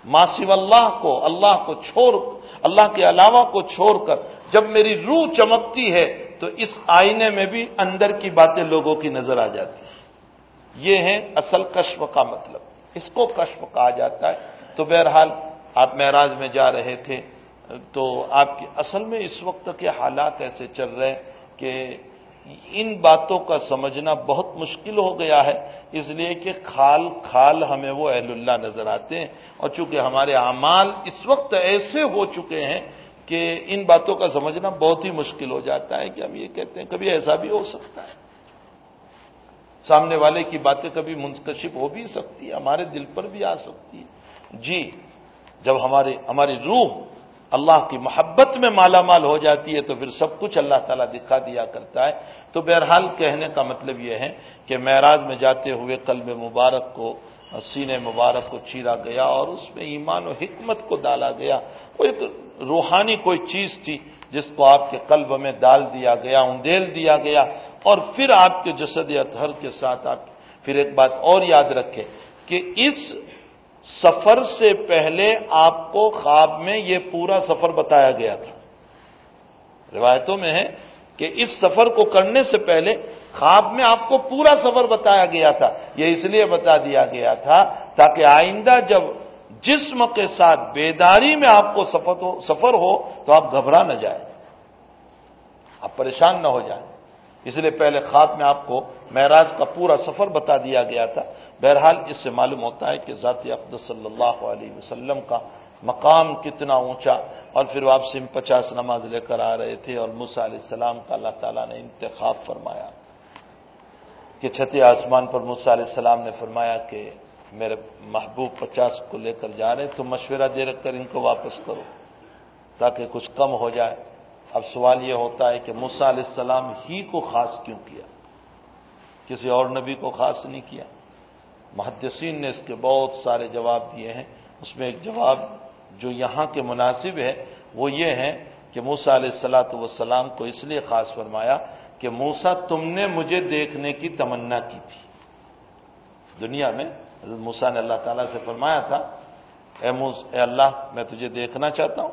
ماسو اللہ کو اللہ کو چھوڑ، اللہ کے علاوہ کو چھوڑ کر جب میری روح چمکتی ہے تو اس آئینے میں بھی اندر کی باتیں لوگوں کی نظر آ جاتی ہیں۔ یہ ہے اصل کشف کا مطلب۔ اس کو کشف کہا جاتا ہے۔ تو بہرحال آپ معراج میں جا رہے تھے، تو آپ کی اصل میں اس وقت کے حالات ایسے چل رہے ہیں کہ ان باتوں کا سمجھنا بہت مشکل ہو گیا ہے۔ اس لیے کہ کھال کھال ہمیں وہ اہل اللہ نظر آتے ہیں۔ اور چونکہ ہمارے اعمال اس وقت ایسے ہو چکے ہیں کہ ان باتوں کا سمجھنا بہت ہی مشکل ہو جاتا ہے کہ ہم یہ کہتے ہیں، کبھی ایسا بھی ہو سکتا ہے۔ سامنے والے کی باتیں کبھی منتشب ہو بھی سکتی ہے ہمارے دل پر بھی آ سکتی ہے جی جب ہماری ہماری روح اللہ کی محبت میں مالا مال ہو جاتی ہے تو پھر سب کچھ اللہ تعالیٰ دکھا دیا کرتا ہے۔ تو بہرحال کہنے کا مطلب یہ ہے کہ معراج میں جاتے ہوئے قلب مبارک کو سینے مبارک کو چیرا گیا اور اس میں ایمان و حکمت کو ڈالا گیا۔ وہ ایک روحانی کوئی چیز تھی جس کو آپ کے قلب میں ڈال دیا گیا، اندیل دیا گیا اور پھر آپ کے جسد اطہر کے ساتھ آپ پھر ایک بات اور یاد رکھے کہ اس سفر سے پہلے آپ کو خواب میں یہ پورا سفر بتایا گیا تھا۔ روایتوں میں ہے کہ اس سفر کو کرنے سے پہلے خواب میں آپ کو پورا سفر بتایا گیا تھا، یہ اس لیے بتا دیا گیا تھا تاکہ آئندہ جب جسم کے ساتھ بیداری میں آپ کو سفر ہو تو آپ گھبرا نہ جائیں۔ آپ پریشان نہ ہو جائیں۔ اس لیے پہلے خواب میں آپ کو معراج کا پورا سفر بتا دیا گیا تھا۔ بہرحال اس سے معلوم ہوتا ہے کہ ذاتی اقدس صلی اللہ علیہ وسلم کا مقام کتنا اونچا اور پھر واپسی میں پچاس نماز لے کر آ رہے تھے اور موسا علیہ السلام کا اللہ تعالیٰ نے انتخاب فرمایا۔ کہ چھتی آسمان پر موسا علیہ السلام نے فرمایا کہ میرے محبوب پچاس کو لے کر جا رہے تو مشورہ دے رکھ کر ان کو واپس کرو تاکہ کچھ کم ہو جائے۔ اب سوال یہ ہوتا ہے کہ موسا علیہ السلام ہی کو خاص کیوں کیا؟ کسی اور نبی کو خاص نہیں کیا؟ محدثین نے اس کے بہت سارے جواب دیے ہیں۔ اس میں ایک جواب جو یہاں کے مناسب ہے، وہ یہ ہے کہ موسا علیہ السلاۃ والسلام کو اس لیے خاص فرمایا کہ موسا تم نے مجھے دیکھنے کی تمنا کی تھی۔ دنیا میں حضرت موسا نے اللہ تعالیٰ سے فرمایا تھا، اے موس اے اللہ، میں تجھے دیکھنا چاہتا ہوں۔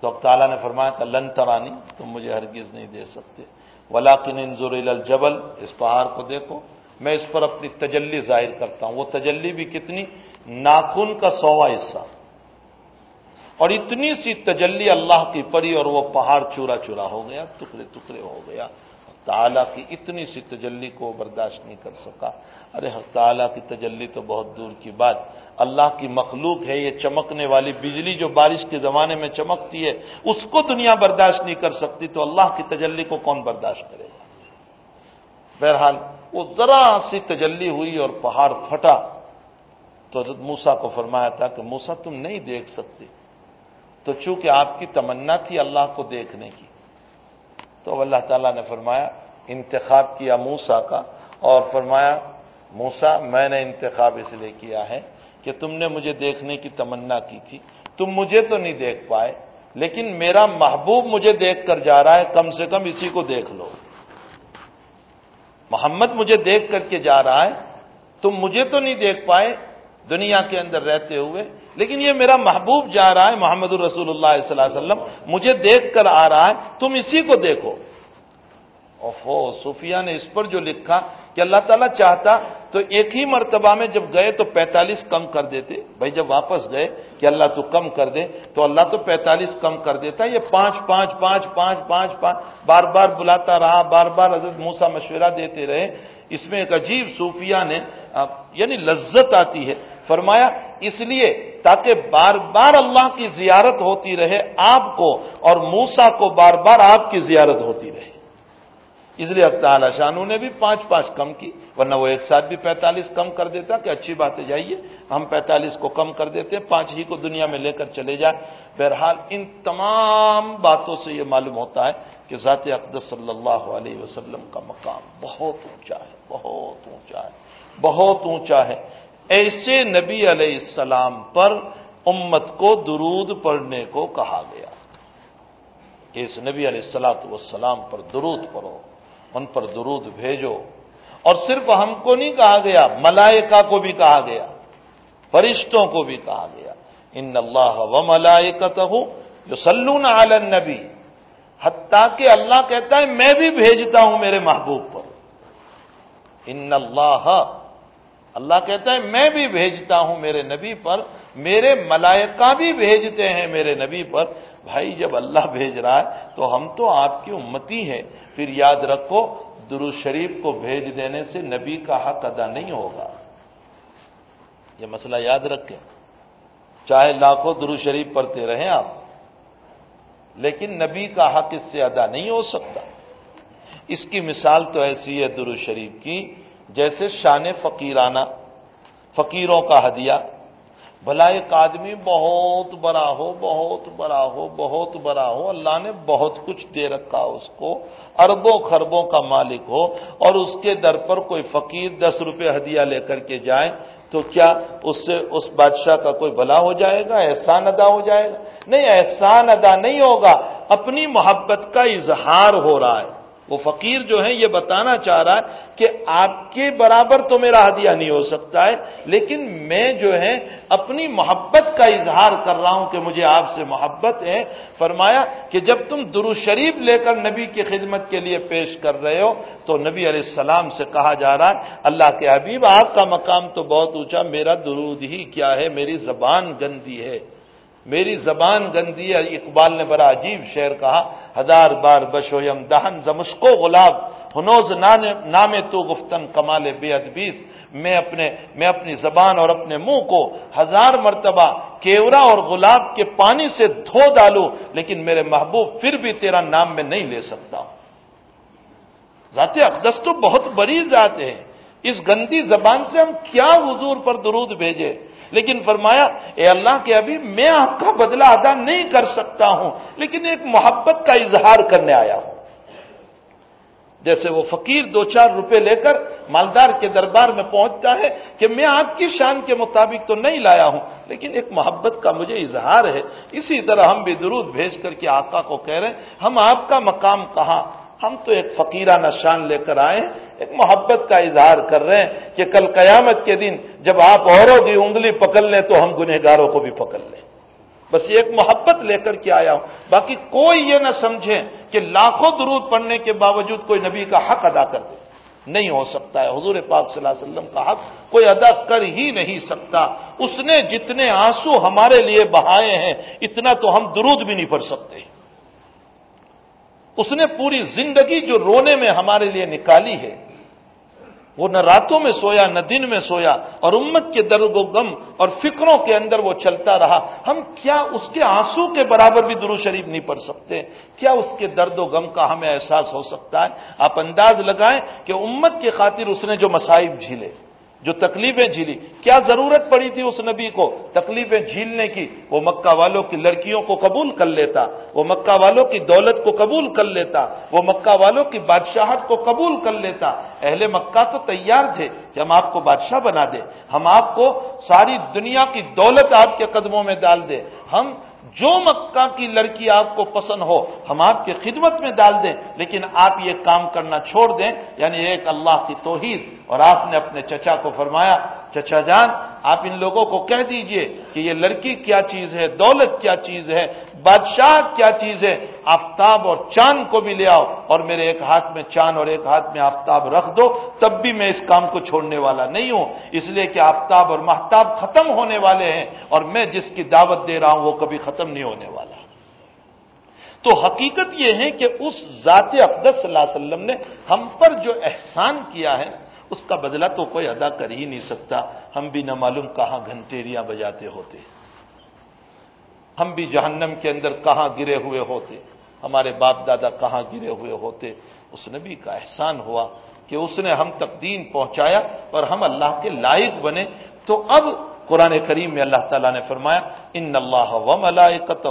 تو اب تعالیٰ نے فرمایا تھا، لن ترانی، تم مجھے ہرگز نہیں دے سکتے۔ ولاکن انضور الجبل، اس پہاڑ کو دیکھو۔ میں اس پر اپنی تجلی ظاہر کرتا ہوں۔ وہ تجلی بھی کتنی ناخن کا سوا حصہ۔ اور اتنی سی تجلی اللہ کی پری اور وہ پہاڑ چورا چورا ہو گیا، ٹکڑے ٹکڑے ہو گیا۔ تعالیٰ کی اتنی سی تجلی کو برداشت نہیں کر سکا۔ ارے حق تعالیٰ کی تجلی تو بہت دور کی بات۔ اللہ کی مخلوق ہے، یہ چمکنے والی بجلی جو بارش کے زمانے میں چمکتی ہے، اس کو دنیا برداشت نہیں کر سکتی، تو اللہ کی تجلی کو کون برداشت کرے گا؟ بہرحال وہ ذرا سی تجلی ہوئی اور پہاڑ پھٹا تو حضرت موسا کو فرمایا تھا کہ موسا تم نہیں دیکھ سکتے۔ تو چونکہ آپ کی تمنا تھی اللہ کو دیکھنے کی، تو اللہ تعالیٰ نے فرمایا، انتخاب کیا موسا کا، اور فرمایا موسا میں نے انتخاب اس لیے کیا ہے کہ تم نے مجھے دیکھنے کی تمنا کی تھی۔ تم مجھے تو نہیں دیکھ پائے، لیکن میرا محبوب مجھے دیکھ کر جا رہا ہے، کم سے کم اسی کو دیکھ لو۔ محمد مجھے دیکھ کر کے جا رہا ہے، تم مجھے تو نہیں دیکھ پائے دنیا کے اندر رہتے ہوئے، لیکن یہ میرا محبوب جا رہا ہے محمد الرسول اللہ صلی اللہ علیہ وسلم مجھے دیکھ کر آ رہا ہے، تم اسی کو دیکھو۔ اوہو، صوفیہ نے اس پر جو لکھا کہ اللہ تعالیٰ چاہتا تو ایک ہی مرتبہ میں جب گئے تو پینتالیس کم کر دیتے۔ بھائی، جب واپس گئے کہ اللہ تو کم کر دے، تو اللہ تو پینتالیس کم کر دیتا۔ یہ پانچ پانچ پانچ پانچ پانچ پانچ، بار بار بلاتا رہا، بار بار حضرت موسا مشورہ دیتے رہے۔ اس میں ایک عجیب صوفیہ نے یعنی لذت آتی ہے۔ فرمایا، اس لیے تاکہ بار بار اللہ کی زیارت ہوتی رہے، آپ کو اور موسا کو بار بار آپ کی زیارت ہوتی رہے۔ اس لیے اب تعالی شانو نے بھی پانچ پانچ کم کی، ورنہ وہ ایک ساتھ بھی پینتالیس کم کر دیتا کہ اچھی بات ہے جائیے، ہم پینتالیس کو کم کر دیتے ہیں، پانچ ہی کو دنیا میں لے کر چلے جائیں۔ بہرحال ان تمام باتوں سے یہ معلوم ہوتا ہے کہ ذات اقدس صلی اللہ علیہ وسلم کا مقام بہت اونچا ہے، بہت اونچا ہے، بہت اونچا ہے۔ ایسے نبی علیہ السلام پر امت کو درود پڑھنے کو کہا گیا۔ کہ اس نبی علیہ السلاط والسلام پر درود پڑھو، ان پر درود بھیجو۔ اور صرف ہم کو نہیں کہا گیا، ملائکہ کو بھی کہا گیا، فرشتوں کو بھی کہا گیا۔ ان اللہ و ملائکت ہوں جو سلون عالن نبی حتیٰ کہ اللہ کہتا ہے، میں بھی بھیجتا ہوں میرے محبوب پر۔ ان اللہ اللہ کہتا ہے، میں بھی بھیجتا ہوں میرے نبی پر، میرے ملائکہ بھی بھیجتے ہیں میرے نبی پر، بھائی جب اللہ بھیج رہا ہے تو ہم تو آپ کی امتی ہیں، پھر یاد رکھو درو شریف کو بھیج دینے سے نبی کا حق ادا نہیں ہوگا۔ یہ مسئلہ یاد رکھیں۔ چاہے لاکھوں درو شریف پڑھتے رہیں آپ، لیکن نبی کا حق اس سے ادا نہیں ہو سکتا۔ اس کی مثال تو ایسی ہے درو شریف کی۔ جیسے شان فقیرانہ، فقیروں کا ہدیہ، بھلا ایک آدمی بہت بڑا ہو، بہت بڑا ہو، بہت بڑا ہو، اللہ نے بہت کچھ دے رکھا اس کو، اربوں خربوں کا مالک ہو، اور اس کے در پر کوئی فقیر دس روپے ہدیہ لے کر کے جائے، تو کیا اس سے اس بادشاہ کا کوئی بھلا ہو جائے گا؟ احسان ادا ہو جائے گا؟ نہیں، احسان ادا نہیں ہوگا، اپنی محبت کا اظہار ہو رہا ہے۔ وہ فقیر جو ہے یہ بتانا چاہ رہا ہے کہ آپ کے برابر تو میرا ہدیہ نہیں ہو سکتا ہے، لیکن میں جو ہے اپنی محبت کا اظہار کر رہا ہوں کہ مجھے آپ سے محبت ہے۔ فرمایا کہ جب تم درو شریف لے کر نبی کی خدمت کے لیے پیش کر رہے ہو، تو نبی علیہ السلام سے کہا جا رہا ہے، اللہ کے حبیب، آپ کا مقام تو بہت اونچا، میرا درود ہی کیا ہے، میری زبان گندی ہے۔ میری زبان گندی ہے، اقبال نے بڑا عجیب شعر کہا، ہزار بار بشویم دہن زمشکو گلاب ہنوز نام تو گفتن کمال بے ادبیس۔ میں اپنے میں اپنی زبان اور اپنے منہ کو ہزار مرتبہ کیورا اور گلاب کے پانی سے دھو ڈالوں، لیکن میرے محبوب پھر بھی تیرا نام میں نہیں لے سکتا۔ ہوں ذات اقدس تو بہت بڑی ذات ہے۔ اس گندی زبان سے ہم کیا حضور پر درود بھیجے لیکن فرمایا، اے اللہ کے ابھی میں آپ کا بدلہ ادا نہیں کر سکتا ہوں، لیکن ایک محبت کا اظہار کرنے آیا ہوں۔ جیسے وہ فقیر دو چار روپے لے کر مالدار کے دربار میں پہنچتا ہے کہ میں آپ کی شان کے مطابق تو نہیں لایا ہوں، لیکن ایک محبت کا مجھے اظہار ہے۔ اسی طرح ہم بھی درود بھیج کر کے آقا کو کہہ رہے ہیں، ہم آپ کا مقام کہاں؟ ہم تو ایک فقیرانہ شان لے کر آئے ایک محبت کا اظہار کر رہے ہیں کہ کل قیامت کے دن جب آپ اوروں کی انگلی پکڑ لیں تو ہم گنہگاروں کو بھی پکڑ لیں۔ بس یہ ایک محبت لے کر کے آیا ہوں۔ باقی کوئی یہ نہ سمجھے کہ لاکھوں درود پڑھنے کے باوجود کوئی نبی کا حق ادا کر دے۔ نہیں ہو سکتا ہے۔ حضور پاک صلی اللہ علیہ وسلم کا حق کوئی ادا کر ہی نہیں سکتا۔ اس نے جتنے آنسو ہمارے لیے بہائے ہیں، اتنا تو ہم درود بھی نہیں پڑھ سکتے۔ اس نے پوری زندگی جو رونے میں ہمارے لیے نکالی ہے، وہ نہ راتوں میں سویا، نہ دن میں سویا، اور امت کے درد و غم اور فکروں کے اندر وہ چلتا رہا۔ ہم کیا اس کے آنسو کے برابر بھی درو شریف نہیں پڑھ سکتے؟ کیا اس کے درد و غم کا ہمیں احساس ہو سکتا ہے؟ آپ انداز لگائیں کہ امت کی خاطر اس نے جو مسائب جھیلے۔ جو تکلیفیں جھیلی۔ کیا ضرورت پڑی تھی اس نبی کو تکلیفیں جھیلنے کی؟ وہ مکہ والوں کی لڑکیوں کو قبول کر لیتا، وہ مکہ والوں کی دولت کو قبول کر لیتا، وہ مکہ والوں کی بادشاہت کو قبول کر لیتا۔ اہل مکہ تو تیار تھے کہ ہم آپ کو بادشاہ بنا دیں، ہم آپ کو ساری دنیا کی دولت آپ کے قدموں میں ڈال دیں۔ ہم جو مکہ کی لڑکی آپ کو پسند ہو، ہم آپ کی خدمت میں ڈال دیں۔ لیکن آپ یہ کام کرنا چھوڑ دیں یعنی ایک اللہ کی توحید اور آپ نے اپنے چچا کو فرمایا، چچا جان، آپ ان لوگوں کو کہہ دیجیے کہ یہ لڑکی کیا چیز ہے، دولت کیا چیز ہے، بادشاہ کیا چیز ہے، آفتاب اور چاند کو بھی لے آؤ اور میرے ایک ہاتھ میں چاند اور ایک ہاتھ میں آفتاب رکھ دو، تب بھی میں اس کام کو چھوڑنے والا نہیں ہوں۔ اس لیے کہ آفتاب اور محتاب ختم ہونے والے ہیں اور میں جس کی دعوت دے رہا ہوں وہ کبھی ختم نہیں ہونے والا۔ تو حقیقت یہ ہے کہ اس ذات اقدس صلی اللہ علیہ وسلم نے ہم پر جو احسان کیا ہے اس کا بدلہ تو کوئی ادا کر ہی نہیں سکتا۔ ہم بھی نہ معلوم کہاں گھنٹیریاں بجاتے ہوتے۔ ہم بھی جہنم کے اندر کہاں گرے ہوئے ہوتے۔ ہمارے باپ دادا کہاں گرے ہوئے ہوتے۔ اس نبی کا احسان ہوا کہ اس نے ہم تک دین پہنچایا اور ہم اللہ کے لائق بنے۔ تو اب قرآن کریم میں اللہ تعالیٰ نے فرمایا، ان اللہ و ملائکتہ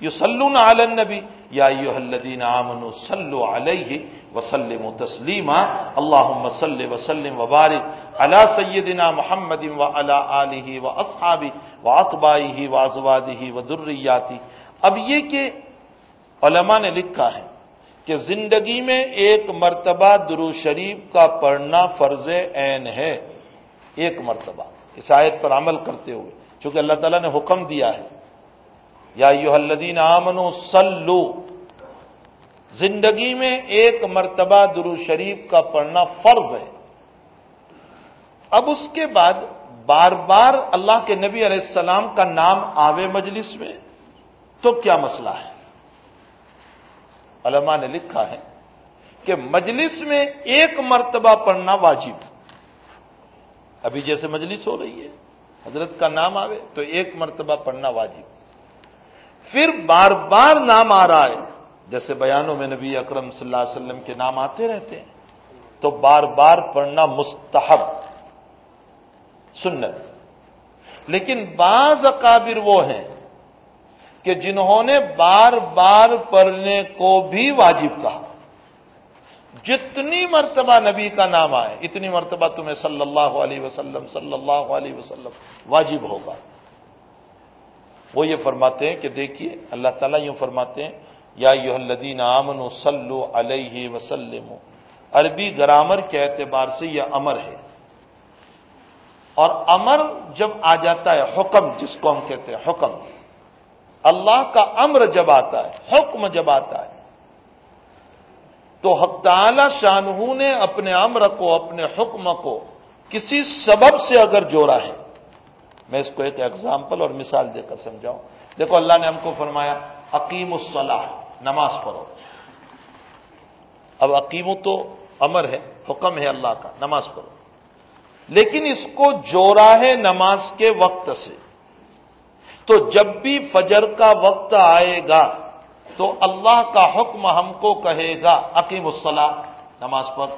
یو سلون عالن نبی یا الذین آمنوا صلو علیہ وسلم تسلیما اللہ مسل وسلم وبارک علی سیدنا محمد و علی علیہ و اصحابی و و و دریاتی اب یہ کہ علماء نے لکھا ہے کہ زندگی میں ایک مرتبہ درو شریف کا پڑھنا فرض عین ہے۔ ایک مرتبہ اس آیت پر عمل کرتے ہوئے، چونکہ اللہ تعالیٰ نے حکم دیا ہے۔ یا یو الدین آمن سلو زندگی میں ایک مرتبہ درو شریف کا پڑھنا فرض ہے۔ اب اس کے بعد بار بار اللہ کے نبی علیہ السلام کا نام آوے مجلس میں، تو کیا مسئلہ ہے؟ علماء نے لکھا ہے کہ مجلس میں ایک مرتبہ پڑھنا واجب۔ ابھی جیسے مجلس ہو رہی ہے، حضرت کا نام آوے تو ایک مرتبہ پڑھنا واجب۔ پھر بار بار نام آ رہا ہے۔ جیسے بیانوں میں نبی اکرم صلی اللہ علیہ وسلم کے نام آتے رہتے ہیں۔ تو بار بار پڑھنا مستحب، سنت۔ لیکن بعض اکابر وہ ہیں کہ جنہوں نے بار بار پڑھنے کو بھی واجب کہا۔ جتنی مرتبہ نبی کا نام آئے، اتنی مرتبہ تمہیں صلی اللہ علیہ وسلم، صلی اللہ علیہ وسلم واجب ہوگا۔ وہ یہ فرماتے ہیں کہ دیکھیے، اللہ تعالیٰ یوں فرماتے ہیں، یا یو الدین آمن و سلو علیہ وسلم عربی گرامر کے اعتبار سے یہ امر ہے۔ اور امر جب آ جاتا ہے، حکم جس کو ہم کہتے ہیں، حکم۔ اللہ کا امر جب آتا ہے، حکم جب آتا ہے، تو حق تعالی شاہ نے اپنے امر کو، اپنے حکم کو کسی سبب سے اگر جوڑا ہے میں اس کو ایک ایگزامپل اور مثال دے کر سمجھاؤں۔ دیکھو اللہ نے ہم کو فرمایا عقیم الصلاح نماز پڑھو۔ اب عقیم تو امر ہے، حکم ہے اللہ کا، نماز پڑھو۔ لیکن اس کو جوڑا ہے نماز کے وقت سے۔ تو جب بھی فجر کا وقت آئے گا، تو اللہ کا حکم ہم کو کہے گا عقیم الصلاح نماز پڑھ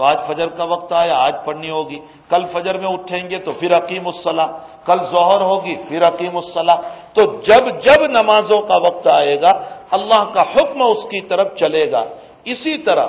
تو آج فجر کا وقت آیا، آج پڑھنی ہوگی۔ کل فجر میں اٹھیں گے تو پھر عقیم الصلاح کل ظہر ہوگی، پھر عقیم الصلاح تو جب جب نمازوں کا وقت آئے گا، اللہ کا حکم اس کی طرف چلے گا۔ اسی طرح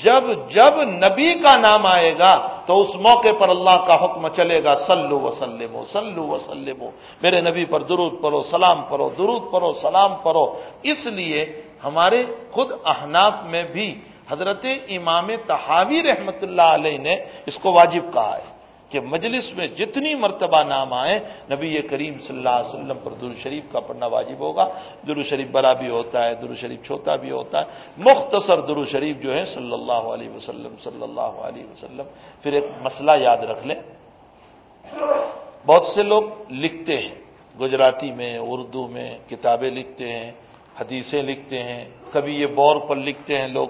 جب جب نبی کا نام آئے گا، تو اس موقع پر اللہ کا حکم چلے گا۔ سلو وسلم سلو وسلم میرے نبی پر درود پڑھو، سلام پڑھو، درود پڑھو، سلام پڑھو۔ اس لیے ہمارے خود احناف میں بھی حضرت امام تحاوی رحمت اللہ علیہ نے اس کو واجب کہا ہے کہ مجلس میں جتنی مرتبہ نام آئے نبی کریم صلی اللہ علیہ وسلم پر در شریف کا پڑھنا واجب ہوگا۔ در شریف بڑا بھی ہوتا ہے در شریف چھوٹا بھی ہوتا ہے۔ مختصر در شریف جو ہے صلی اللہ علیہ وسلم، صلی اللہ علیہ وسلم۔ پھر ایک مسئلہ یاد رکھ لیں۔ بہت سے لوگ لکھتے ہیں، گجراتی میں، اردو میں کتابیں لکھتے ہیں، حدیثیں لکھتے ہیں۔ کبھی یہ بور پر لکھتے ہیں لوگ۔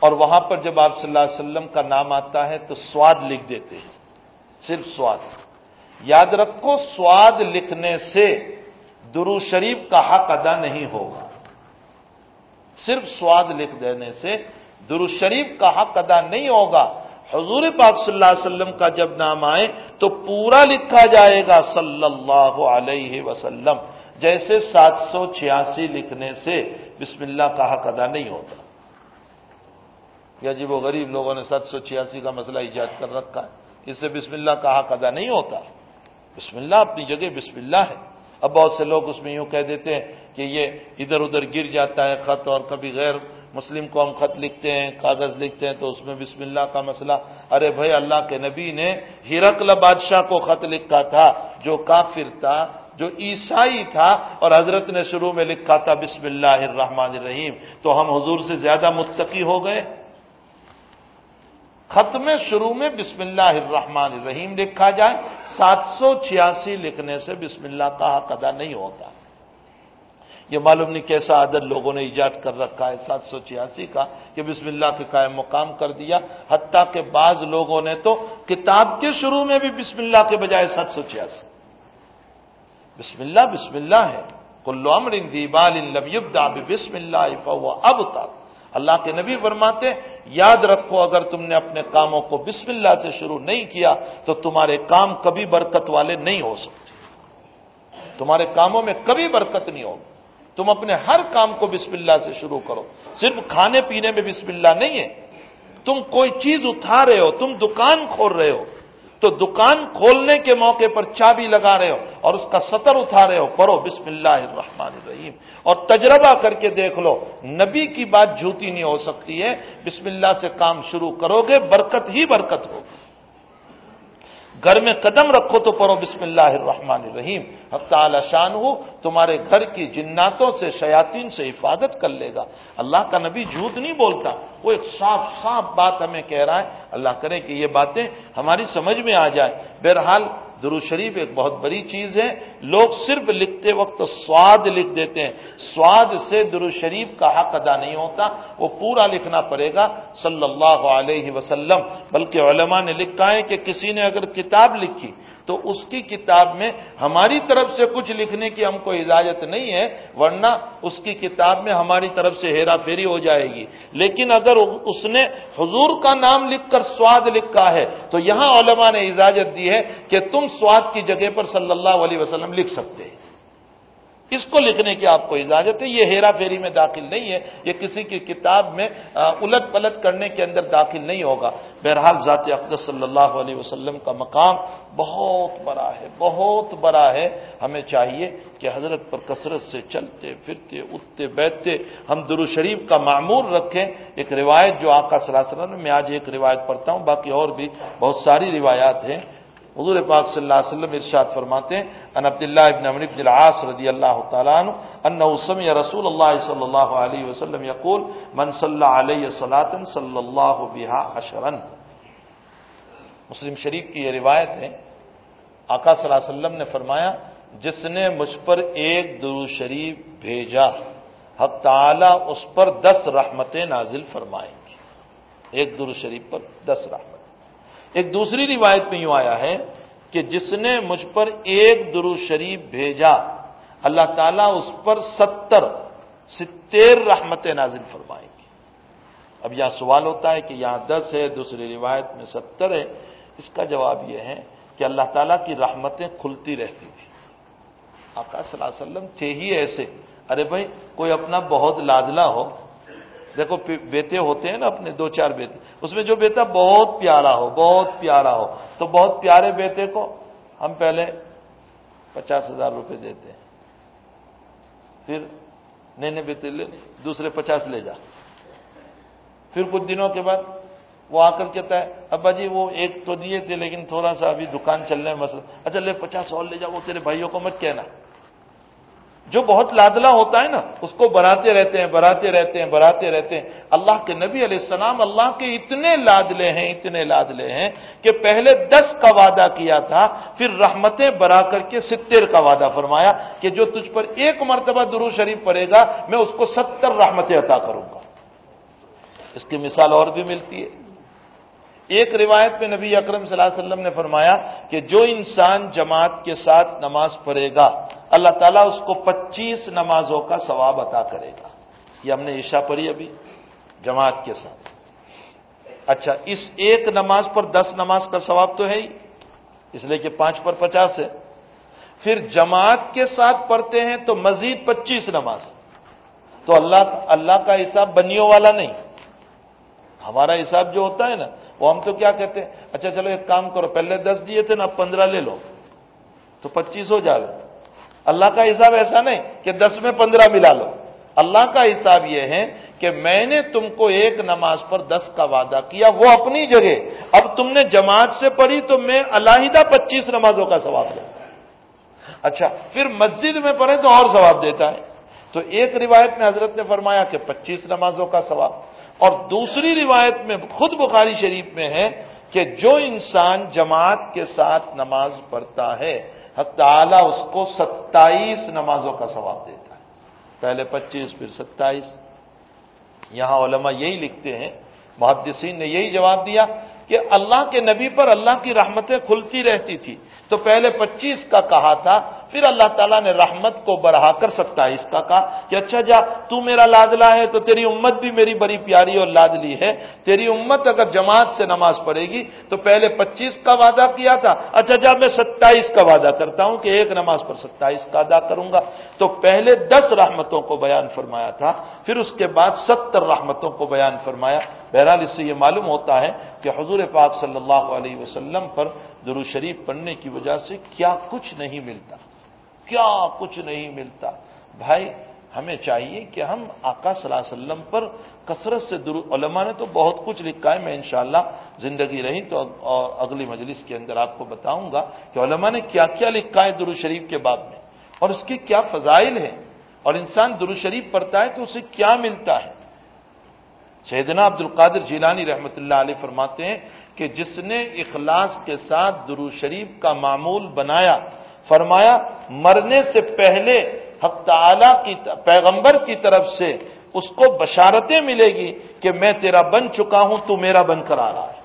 اور وہاں پر جب آپ صلی اللہ علیہ وسلم کا نام آتا ہے تو سواد لکھ دیتے ہیں، صرف سواد۔ یاد رکھو، سواد لکھنے سے درو شریف کا حق ادا نہیں ہوگا۔ صرف سواد لکھ دینے سے درو شریف کا حق ادا نہیں ہوگا۔ حضور پاک صلی اللہ علیہ وسلم کا جب نام آئے تو پورا لکھا جائے گا صلی اللہ علیہ وسلم، جیسے سات سو چھیاسی لکھنے سے بسم اللہ کا حق ادا نہیں ہوتا۔ یا جی وہ غریب لوگوں نے سات سو چھیاسی کا مسئلہ ایجاد کر رکھا ہے۔ اس سے بسم اللہ کا حق ادا نہیں ہوتا۔ بسم اللہ اپنی جگہ بسم اللہ ہے۔ اب بہت سے لوگ اس میں یوں کہہ دیتے ہیں کہ یہ ادھر ادھر گر جاتا ہے خط اور کبھی غیر مسلم کو ہم خط لکھتے ہیں، کاغذ لکھتے ہیں تو اس میں بسم اللہ کا مسئلہ۔ ارے بھائی، اللہ کے نبی نے ہرکل بادشاہ کو خط لکھا تھا جو کافر تھا، جو عیسائی تھا اور حضرت نے شروع میں لکھا تھا بسم اللہ الرحمن الرحیم۔ تو ہم حضور سے زیادہ متقی ہو گئے۔ خط میں شروع میں بسم اللہ الرحمن الرحیم لکھا جائے، سات سو چھیاسی لکھنے سے بسم اللہ کا حق ادا نہیں ہوتا۔ یہ معلوم نہیں کیسا عدد لوگوں نے ایجاد کر رکھا ہے، سات سو چھیاسی کا، کہ بسم اللہ کے قائم مقام کر دیا۔ حتیٰ کہ بعض لوگوں نے تو کتاب کے شروع میں بھی بسم اللہ کے بجائے سات سو چھیاسی۔ بسم اللہ بسم اللہ ہے۔ کلو امر دیبال بسم اللہ اب تک اللہ کے نبی فرماتے یاد رکھو اگر تم نے اپنے کاموں کو بسم اللہ سے شروع نہیں کیا تو تمہارے کام کبھی برکت والے نہیں ہو سکتے۔ تمہارے کاموں میں کبھی برکت نہیں ہوگی۔ تم اپنے ہر کام کو بسم اللہ سے شروع کرو۔ صرف کھانے پینے میں بسم اللہ نہیں ہے۔ تم کوئی چیز اٹھا رہے ہو، تم دکان کھول رہے ہو تو دکان کھولنے کے موقع پر چابی لگا رہے ہو اور اس کا سطر اٹھا رہے ہو، پڑھو، بسم اللہ الرحمن الرحیم۔ اور تجربہ کر کے دیکھ لو، نبی کی بات جھوتی نہیں ہو سکتی ہے، بسم اللہ سے کام شروع کرو گے، برکت ہی برکت ہوگی۔ گھر میں قدم رکھو تو پڑھو بسم اللہ الرحمن الرحیم۔ حق تعالی شان ہو تمہارے گھر کی جناتوں سے شیاطین سے حفاظت کر لے گا۔ اللہ کا نبی جھوٹ نہیں بولتا، وہ ایک صاف صاف بات ہمیں کہہ رہا ہے۔ اللہ کرے کہ یہ باتیں ہماری سمجھ میں آ جائیں۔ بہرحال درو شریف ایک بہت بڑی چیز ہے۔ لوگ صرف لکھتے وقت سواد لکھ دیتے ہیں۔ سواد سے درو شریف کا حق ادا نہیں ہوتا۔ وہ پورا لکھنا پڑے گا۔ صلی اللہ علیہ وسلم۔ بلکہ علماء نے لکھا ہے کہ کسی نے اگر کتاب لکھی تو اس کی کتاب میں ہماری طرف سے کچھ لکھنے کی ہم کو اجازت نہیں ہے، ورنہ اس کی کتاب میں ہماری طرف سے ہیرا پھیری ہو جائے گی۔ لیکن اگر اس نے حضور کا نام لکھ کر سواد لکھا ہے، تو یہاں علماء نے اجازت دی ہے کہ تم سواد کی جگہ پر صلی اللہ علیہ وسلم لکھ سکتے۔ ہیں اس کو لکھنے کی آپ کو اجازت ہے؟ یہ ہیرا پھیری میں داخل نہیں ہے، یہ کسی کی کتاب میں الٹ پلٹ کرنے کے اندر داخل نہیں ہوگا۔ بہرحال ذات اقدس صلی اللہ علیہ وسلم کا مقام بہت بڑا ہے، بہت بڑا ہے۔ ہمیں چاہیے کہ حضرت پر کثرت سے چلتے، پھرتے، اٹھتے، بیٹھتے، ہم درو شریف کا معمور رکھیں۔ ایک روایت جو آقا صلی اللہ علیہ وسلم میں آج ایک روایت پڑھتا ہوں، باقی اور بھی بہت ساری روایات ہیں۔ حضور پاک صلی اللہ علیہ وسلم ارشاد فرماتے ہیں ان عبداللہ ابن عمر بن العاص رضی اللہ تعالیٰ عنہ، انہو سمع رسول اللہ صلی اللہ علیہ وسلم یقول، من صلی علیہ صلاة صلی اللہ بها عشرا مسلم شریف کی یہ روایت ہے، آقا صلی اللہ علیہ وسلم نے فرمایا، جس نے مجھ پر ایک درو شریف بھیجا، حق تعالی اس پر دس رحمتیں نازل فرمائیں گی۔ ایک درو شریف پر دس رحمت ایک دوسری روایت میں یوں آیا ہے کہ جس نے مجھ پر ایک درو شریف بھیجا، اللہ تعالیٰ اس پر ستر ستر رحمت نازل فرمائے گی اب یہاں سوال ہوتا ہے کہ یہاں دس ہے، دوسری روایت میں ستر ہے۔ اس کا جواب یہ ہے کہ اللہ تعالیٰ کی رحمتیں کھلتی رہتی تھی آقا صلی اللہ علیہ وسلم تھے ہی ایسے۔ ارے بھائی، کوئی اپنا بہت لادلا ہو دیکھو بیٹے ہوتے ہیں نا اپنے، دو چار بیٹے۔ اس میں جو بیٹا بہت پیارا ہو، بہت پیارا ہو، تو بہت پیارے بیٹے کو ہم پہلے پچاس ہزار روپے دیتے ہیں۔ پھر نئے نئے بیٹے، لے، دوسرے پچاس لے جا۔ پھر کچھ دنوں کے بعد وہ آ کر کہتا ہے، ابا جی وہ ایک تو دیے تھے، لیکن تھوڑا سا ابھی دکان چلنے میں مسئلہ۔ اچھا لے، پچاس اور لے جاؤ وہ تیرے بھائیوں کو مت کہنا۔ جو بہت لادلا ہوتا ہے نا، اس کو بڑھاتے رہتے ہیں بڑھاتے رہتے ہیں بڑھاتے رہتے ہیں۔ اللہ کے نبی علیہ السلام اللہ کے اتنے لادلے ہیں، اتنے لادلے ہیں کہ پہلے دس کا وعدہ کیا تھا، پھر رحمتیں بڑھا کر کے ستر کا وعدہ فرمایا کہ جو تجھ پر ایک مرتبہ درو شریف پڑے گا، میں اس کو ستر رحمتیں عطا کروں گا۔ اس کی مثال اور بھی ملتی ہے۔ ایک روایت میں نبی اکرم صلی اللہ علیہ وسلم نے فرمایا کہ جو انسان جماعت کے ساتھ نماز پڑھے گا، اللہ تعالیٰ اس کو پچیس نمازوں کا ثواب عطا کرے گا۔ یہ ہم نے عشا پڑھی ابھی، جماعت کے ساتھ۔ اچھا اس ایک نماز پر دس نماز کا ثواب تو ہے ہی، اس لیے کہ پانچ پر پچاس ہے۔ پھر جماعت کے ساتھ پڑھتے ہیں تو مزید پچیس نماز۔ تو اللہ اللہ کا حساب بنیوں والا نہیں۔ ہمارا حساب جو ہوتا ہے نا وہ ہم تو کیا کہتے ہیں؟ اچھا چلو ایک کام کرو، پہلے دس دیے تھے نا، اب پندرہ لے لو۔ تو پچیس ہو جائے۔ اللہ کا حساب ایسا نہیں کہ دس میں پندرہ ملا لو۔ اللہ کا حساب یہ ہے کہ میں نے تم کو ایک نماز پر دس کا وعدہ کیا، وہ اپنی جگہ۔ اب تم نے جماعت سے پڑھی تو میں علیحدہ پچیس نمازوں کا ثواب دوں۔ اچھا پھر مسجد میں پڑھے تو اور ثواب دیتا ہے۔ تو ایک روایت میں حضرت نے فرمایا کہ پچیس نمازوں کا ثواب۔ اور دوسری روایت میں خود بخاری شریف میں ہے کہ جو انسان جماعت کے ساتھ نماز پڑھتا ہے، حق اس کو ستائیس نمازوں کا ثواب دیتا ہے۔ پہلے پچیس، پھر ستائیس۔ یہاں علماء یہی لکھتے ہیں، محدثین نے یہی جواب دیا کہ اللہ کے نبی پر اللہ کی رحمتیں کھلتی رہتی تھی۔ تو پہلے پچیس کا کہا تھا پھر اللہ تعالیٰ نے رحمت کو بڑھا کر سکتا ہے اس کا کہا کہ اچھا جا، تو میرا لادلا ہے، تو تیری امت بھی میری بڑی پیاری اور لادلی ہے۔ تیری امت اگر جماعت سے نماز پڑھے گی، تو پہلے پچیس کا وعدہ کیا تھا؟ اچھا جا، میں ستائیس کا وعدہ کرتا ہوں کہ ایک نماز پر ستائیس کا ادا کروں گا۔ تو پہلے دس رحمتوں کو بیان فرمایا تھا، پھر اس کے بعد ستر رحمتوں کو بیان فرمایا۔ بہرحال اس سے یہ معلوم ہوتا ہے کہ حضور پاک صلی اللہ علیہ وسلم پر درو شریف پڑھنے کی وجہ سے کیا کچھ نہیں ملتا۔ کیا کچھ نہیں ملتا۔ بھائی، ہمیں چاہیے کہ ہم آقا صلی اللہ علیہ وسلم پر کثرت سے درو علماء نے تو بہت کچھ لکھا ہے، میں انشاءاللہ زندگی رہی تو اور اگلی مجلس کے اندر آپ کو بتاؤں گا کہ علماء نے کیا کیا لکھا ہے درو شریف کے بعد میں اور اس کی کیا فضائل ہیں۔ اور انسان درو شریف پڑھتا ہے تو اسے کیا ملتا ہے؟ سیدنا عبد القادر جیلانی رحمت اللہ علیہ فرماتے ہیں کہ جس نے اخلاص کے ساتھ درو شریف کا معمول بنایا فرمایا، مرنے سے پہلے حق تعالی کی پیغمبر کی طرف سے اس کو بشارتیں ملے گی کہ میں تیرا بن چکا ہوں، تو میرا بن کر آ رہا ہے۔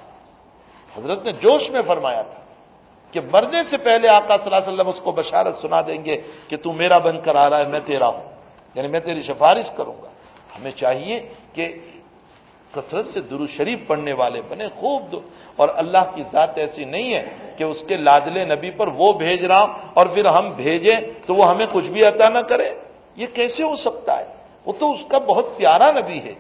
حضرت نے جوش میں فرمایا تھا کہ مرنے سے پہلے آقا صلی اللہ علیہ وسلم اس کو بشارت سنا دیں گے کہ تو میرا بن کر آ رہا ہے، میں تیرا ہوں۔ یعنی میں تیری سفارش کروں گا۔ ہمیں چاہیے کہ کثرت سے درو شریف پڑھنے والے بنے، خوب دو۔ اور اللہ کی ذات ایسی نہیں ہے کہ اس کے لادل نبی پر وہ بھیج رہا ہوں اور پھر ہم بھیجیں تو وہ ہمیں کچھ بھی عطا نہ کرے۔ یہ کیسے ہو سکتا ہے؟ وہ تو اس کا بہت پیارا نبی ہے۔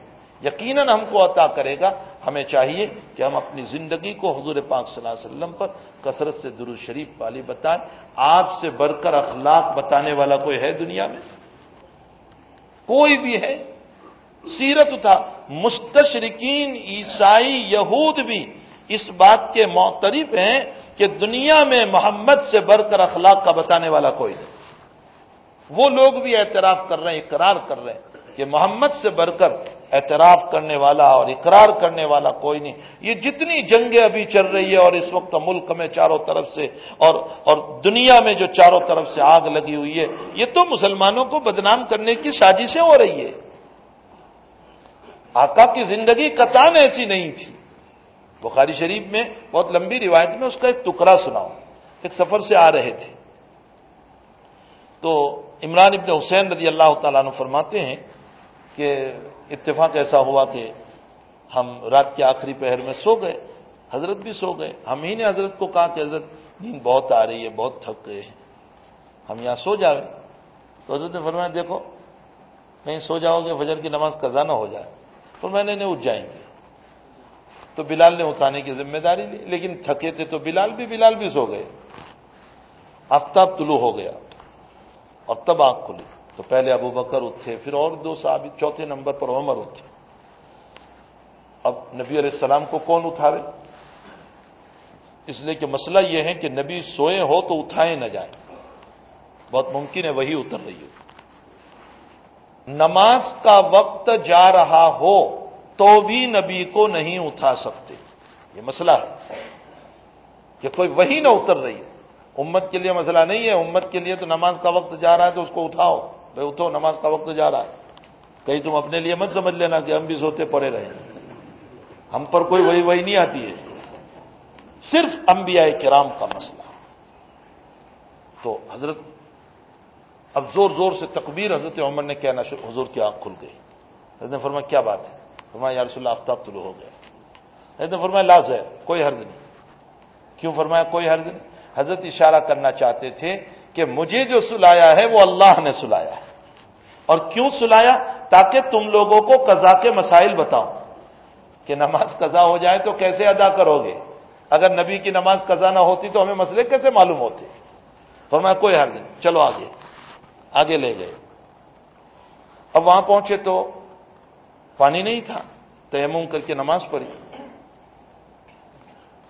یقیناً ہم کو عطا کرے گا۔ ہمیں چاہیے کہ ہم اپنی زندگی کو حضور پاک صلی اللہ علیہ وسلم پر کثرت سے درو شریف والی بتائیں۔ آپ سے بڑھ کر اخلاق بتانے والا کوئی ہے دنیا میں؟ کوئی بھی ہے۔ سیرت تھا مستشرقین عیسائی یہود بھی اس بات کے معترف ہیں کہ دنیا میں محمد سے بڑھ کر اخلاق کا بتانے والا کوئی نہیں۔ وہ لوگ بھی اعتراف کر رہے ہیں، اقرار کر رہے ہیں کہ محمد سے بڑھ کر اعتراف کرنے والا اور اقرار کرنے والا کوئی نہیں۔ یہ جتنی جنگیں ابھی چل رہی ہے اور اس وقت ملک میں چاروں طرف سے اور اور دنیا میں جو چاروں طرف سے آگ لگی ہوئی ہے، یہ تو مسلمانوں کو بدنام کرنے کی سازشیں ہو رہی ہے۔ آقا کی زندگی کتان ایسی نہیں تھی۔ بخاری شریف میں بہت لمبی روایت میں اس کا ایک ٹکڑا سناؤ، ایک سفر سے آ رہے تھے۔ تو عمران ابن حسین رضی اللہ تعالیٰ نے فرماتے ہیں کہ اتفاق ایسا ہوا کہ ہم رات کے آخری پہر میں سو گئے، حضرت بھی سو گئے۔ ہم ہی نے حضرت کو کہا کہ حضرت نیند بہت آ رہی ہے، بہت تھک گئے ہیں۔ ہم یہاں سو جائیں تو حضرت نے فرمایا، دیکھو کہیں سو جاؤ گے، فجر کی نماز قضا نہ ہو جائے۔ تو میں نے اٹھ جائیں گے تو بلال نے اٹھانے کی ذمہ داری لی، لیکن تھکے تھے تو بلال بھی بلال بھی سو گئے۔ آفتاب طلوع ہو گیا اور تب آنکھ کھلی۔ تو پہلے ابو بکر اٹھے، پھر اور دو صحابی، چوتھے نمبر پر عمر اٹھے۔ اب نبی علیہ السلام کو کون اٹھاوے اس لیے کہ مسئلہ یہ ہے کہ نبی سوئے ہو تو اٹھائے نہ جائیں۔ بہت ممکن ہے وہی اتر رہی ہو۔ نماز کا وقت جا رہا ہو تو بھی نبی کو نہیں اٹھا سکتے۔ یہ مسئلہ ہے۔ کہ کوئی وہی نہ اتر رہی ہے۔ امت کے لیے مسئلہ نہیں ہے۔ امت کے لیے تو نماز کا وقت جا رہا ہے تو اس کو اٹھاؤ۔ بھائی اٹھو، نماز کا وقت جا رہا ہے۔ کہیں تم اپنے لیے مت سمجھ لینا کہ ہم بھی سوتے پڑے رہے ہم پر کوئی وہی وہی نہیں آتی ہے۔ صرف انبیاء کرام کا مسئلہ۔ تو حضرت اب زور زور سے تکبیر حضرت عمر نے کہنا حضور کی آنکھ کھل گئی۔ حضرت نے فرمایا، کیا بات ہے؟ فرمایا، یا رسول اللہ، آفتاب طلوع ہو گیا۔ حضرت نے فرمایا، لاز ہے، کوئی حرض نہیں۔ کیوں فرمایا، کوئی حرض نہیں؟ حضرت اشارہ کرنا چاہتے تھے کہ مجھے جو سلایا ہے، وہ اللہ نے سلایا ہے۔ اور کیوں سلایا؟ تاکہ تم لوگوں کو قضا کے مسائل بتاؤ۔ کہ نماز قضا ہو جائے تو کیسے ادا کرو گے؟ اگر نبی کی نماز قضا نہ ہوتی تو ہمیں مسئلے کیسے معلوم ہوتے؟ فرمایا، کوئی حرض نہیں۔ چلو آگے۔ آگے لے گئے۔ اب وہاں پہنچے تو پانی نہیں تھا، تیمم کر کے نماز پڑھی۔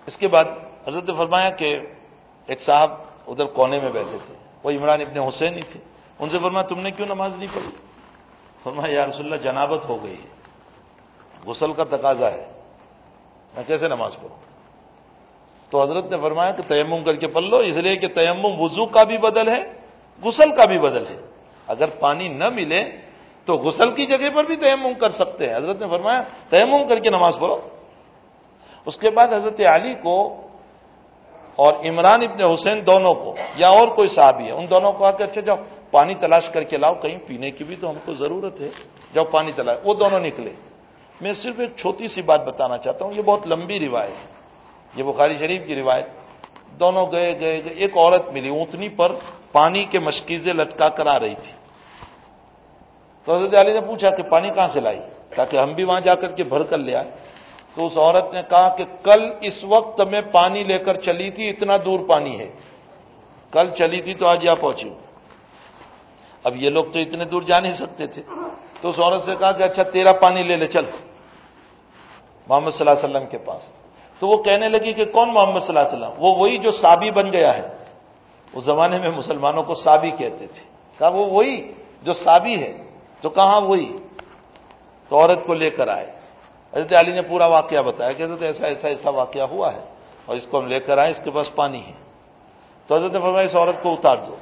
اس کے بعد حضرت نے فرمایا کہ ایک صاحب ادھر کونے میں بیٹھے تھے۔ وہ عمران ابن حسین ہی تھے۔ ان سے فرمایا، تم نے کیوں نماز نہیں پڑھی؟ فرمایا، یا رسول اللہ، جنابت ہو گئی ہے۔ غسل کا تقاضا ہے۔ میں کیسے نماز پڑھوں؟ تو حضرت نے فرمایا کہ تیمم کر کے پڑھ لو، اس لیے کہ تیمم وضو کا بھی بدل ہے۔ غسل کا بھی بدل ہے۔ اگر پانی نہ ملے تو غسل کی جگہ پر بھی تیمم کر سکتے ہیں۔ حضرت نے فرمایا، تیمم کر کے نماز پڑھو۔ اس کے بعد حضرت علی کو اور عمران ابن حسین دونوں کو، یا اور کوئی صحابی ہے، ان دونوں کو آ کے اچھا جاؤ، پانی تلاش کر کے لاؤ۔ کہیں پینے کی بھی تو ہم کو ضرورت ہے۔ جب پانی تلاش، وہ دونوں نکلے۔ میں صرف ایک چھوٹی سی بات بتانا چاہتا ہوں، یہ بہت لمبی روایت ہے۔ یہ بخاری شریف کی روایت۔ دونوں گئے گئے گئے، ایک عورت ملی اونتنی پر پانی کے مشکیزیں لٹکا کر آ رہی تھی۔ تو حضرت علی نے پوچھا کہ پانی کہاں سے لائی؟ تاکہ ہم بھی وہاں جا کر کے بھر کر لے آئے تو اس عورت نے کہا کہ کل اس وقت میں پانی لے کر چلی تھی، اتنا دور پانی ہے۔ کل چلی تھی تو آج یہاں پہنچی۔ ہوں اب یہ لوگ تو اتنے دور جا نہیں سکتے تھے۔ تو اس عورت سے کہا کہ اچھا تیرا پانی لے لے، چل۔ محمد صلی اللہ علیہ وسلم کے پاس۔ تو وہ کہنے لگی کہ کون محمد صلی اللہ علیہ وسلم؟ وہ وہی جو سابی بن گیا ہے۔ اس زمانے میں مسلمانوں کو سابی کہتے تھے۔ کہا وہ وہی جو سابی ہے، تو کہاں وہی؟ تو عورت کو لے کر آئے۔ حضرت علی نے پورا واقعہ بتایا کہ حضرت ایسا ایسا ایسا واقعہ ہوا ہے اور اس کو ہم لے کر آئے، اس کے پاس پانی ہے۔ تو حضرت نے فرمایا، اس عورت کو اتار دو۔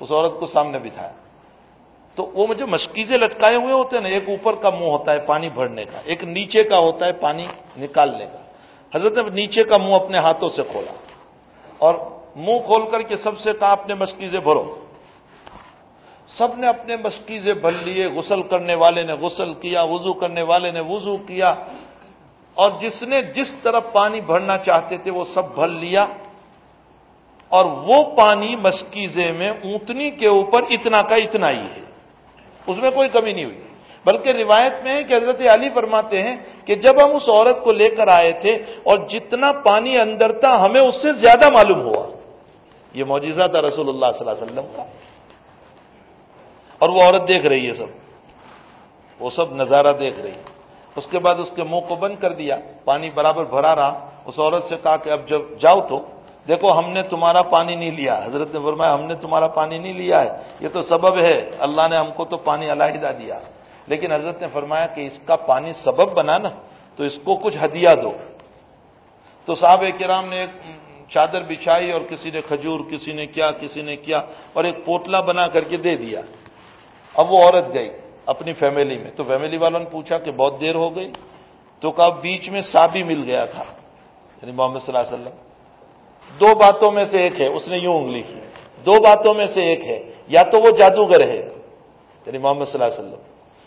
اس عورت کو سامنے بٹھایا۔ تو وہ مجھے مشکیزیں لٹکائے ہوئے ہوتے ہیں نا، ایک اوپر کا منہ ہوتا ہے پانی بھرنے کا، ایک نیچے کا ہوتا ہے پانی نکالنے کا۔ حضرت نے نیچے کا منہ اپنے ہاتھوں سے کھولا اور منہ کھول کر کے سب سے کہا اپنے مشکیزیں بھرو۔ سب نے اپنے مشکیزیں بھر لیے، غسل کرنے والے نے غسل کیا، وضو کرنے والے نے وضو کیا۔ اور جس نے جس طرف پانی بھرنا چاہتے تھے، وہ سب بھر لیا۔ اور وہ پانی مشکیزے میں اونتنی کے اوپر اتنا کا اتنا ہی ہے۔ اس میں کوئی کمی نہیں ہوئی۔ بلکہ روایت میں ہے کہ حضرت علی فرماتے ہیں کہ جب ہم اس عورت کو لے کر آئے تھے اور جتنا پانی اندر تھا، ہمیں اس سے زیادہ معلوم ہوا۔ یہ معجزہ تھا رسول اللہ صلی اللہ علیہ وسلم کا۔ اور وہ عورت دیکھ رہی ہے سب۔ وہ سب نظارہ دیکھ رہی۔ ہے اس کے بعد اس کے منہ کو بند کر دیا، پانی برابر بھرا رہا۔ اس عورت سے کہا کہ اب جب جاؤ تو دیکھو ہم نے تمہارا پانی نہیں لیا۔ حضرت نے فرمایا ہم نے تمہارا پانی نہیں لیا ہے۔ یہ تو سبب ہے۔ اللہ نے ہم کو تو پانی علیحدہ دیا۔ لیکن حضرت نے فرمایا کہ اس کا پانی سبب بنا نا، تو اس کو کچھ ہدیہ دو۔ تو صاحب کرام نے ایک چادر بچھائی اور کسی نے کھجور، کسی نے کیا، کسی نے کیا اور ایک پوتلا بنا کر کے دے دیا۔ اب وہ عورت گئی اپنی فیملی میں۔ تو فیملی والوں نے پوچھا کہ بہت دیر ہو گئی۔ تو کہا بیچ میں سابی مل گیا تھا۔ یعنی محمد صلی اللہ علیہ وسلم۔ دو باتوں میں سے ایک ہے، اس نے یوں انگلی کی۔ دو باتوں میں سے ایک ہے، یا تو وہ جادوگر ہے یعنی محمد صلی اللہ علیہ وسلم،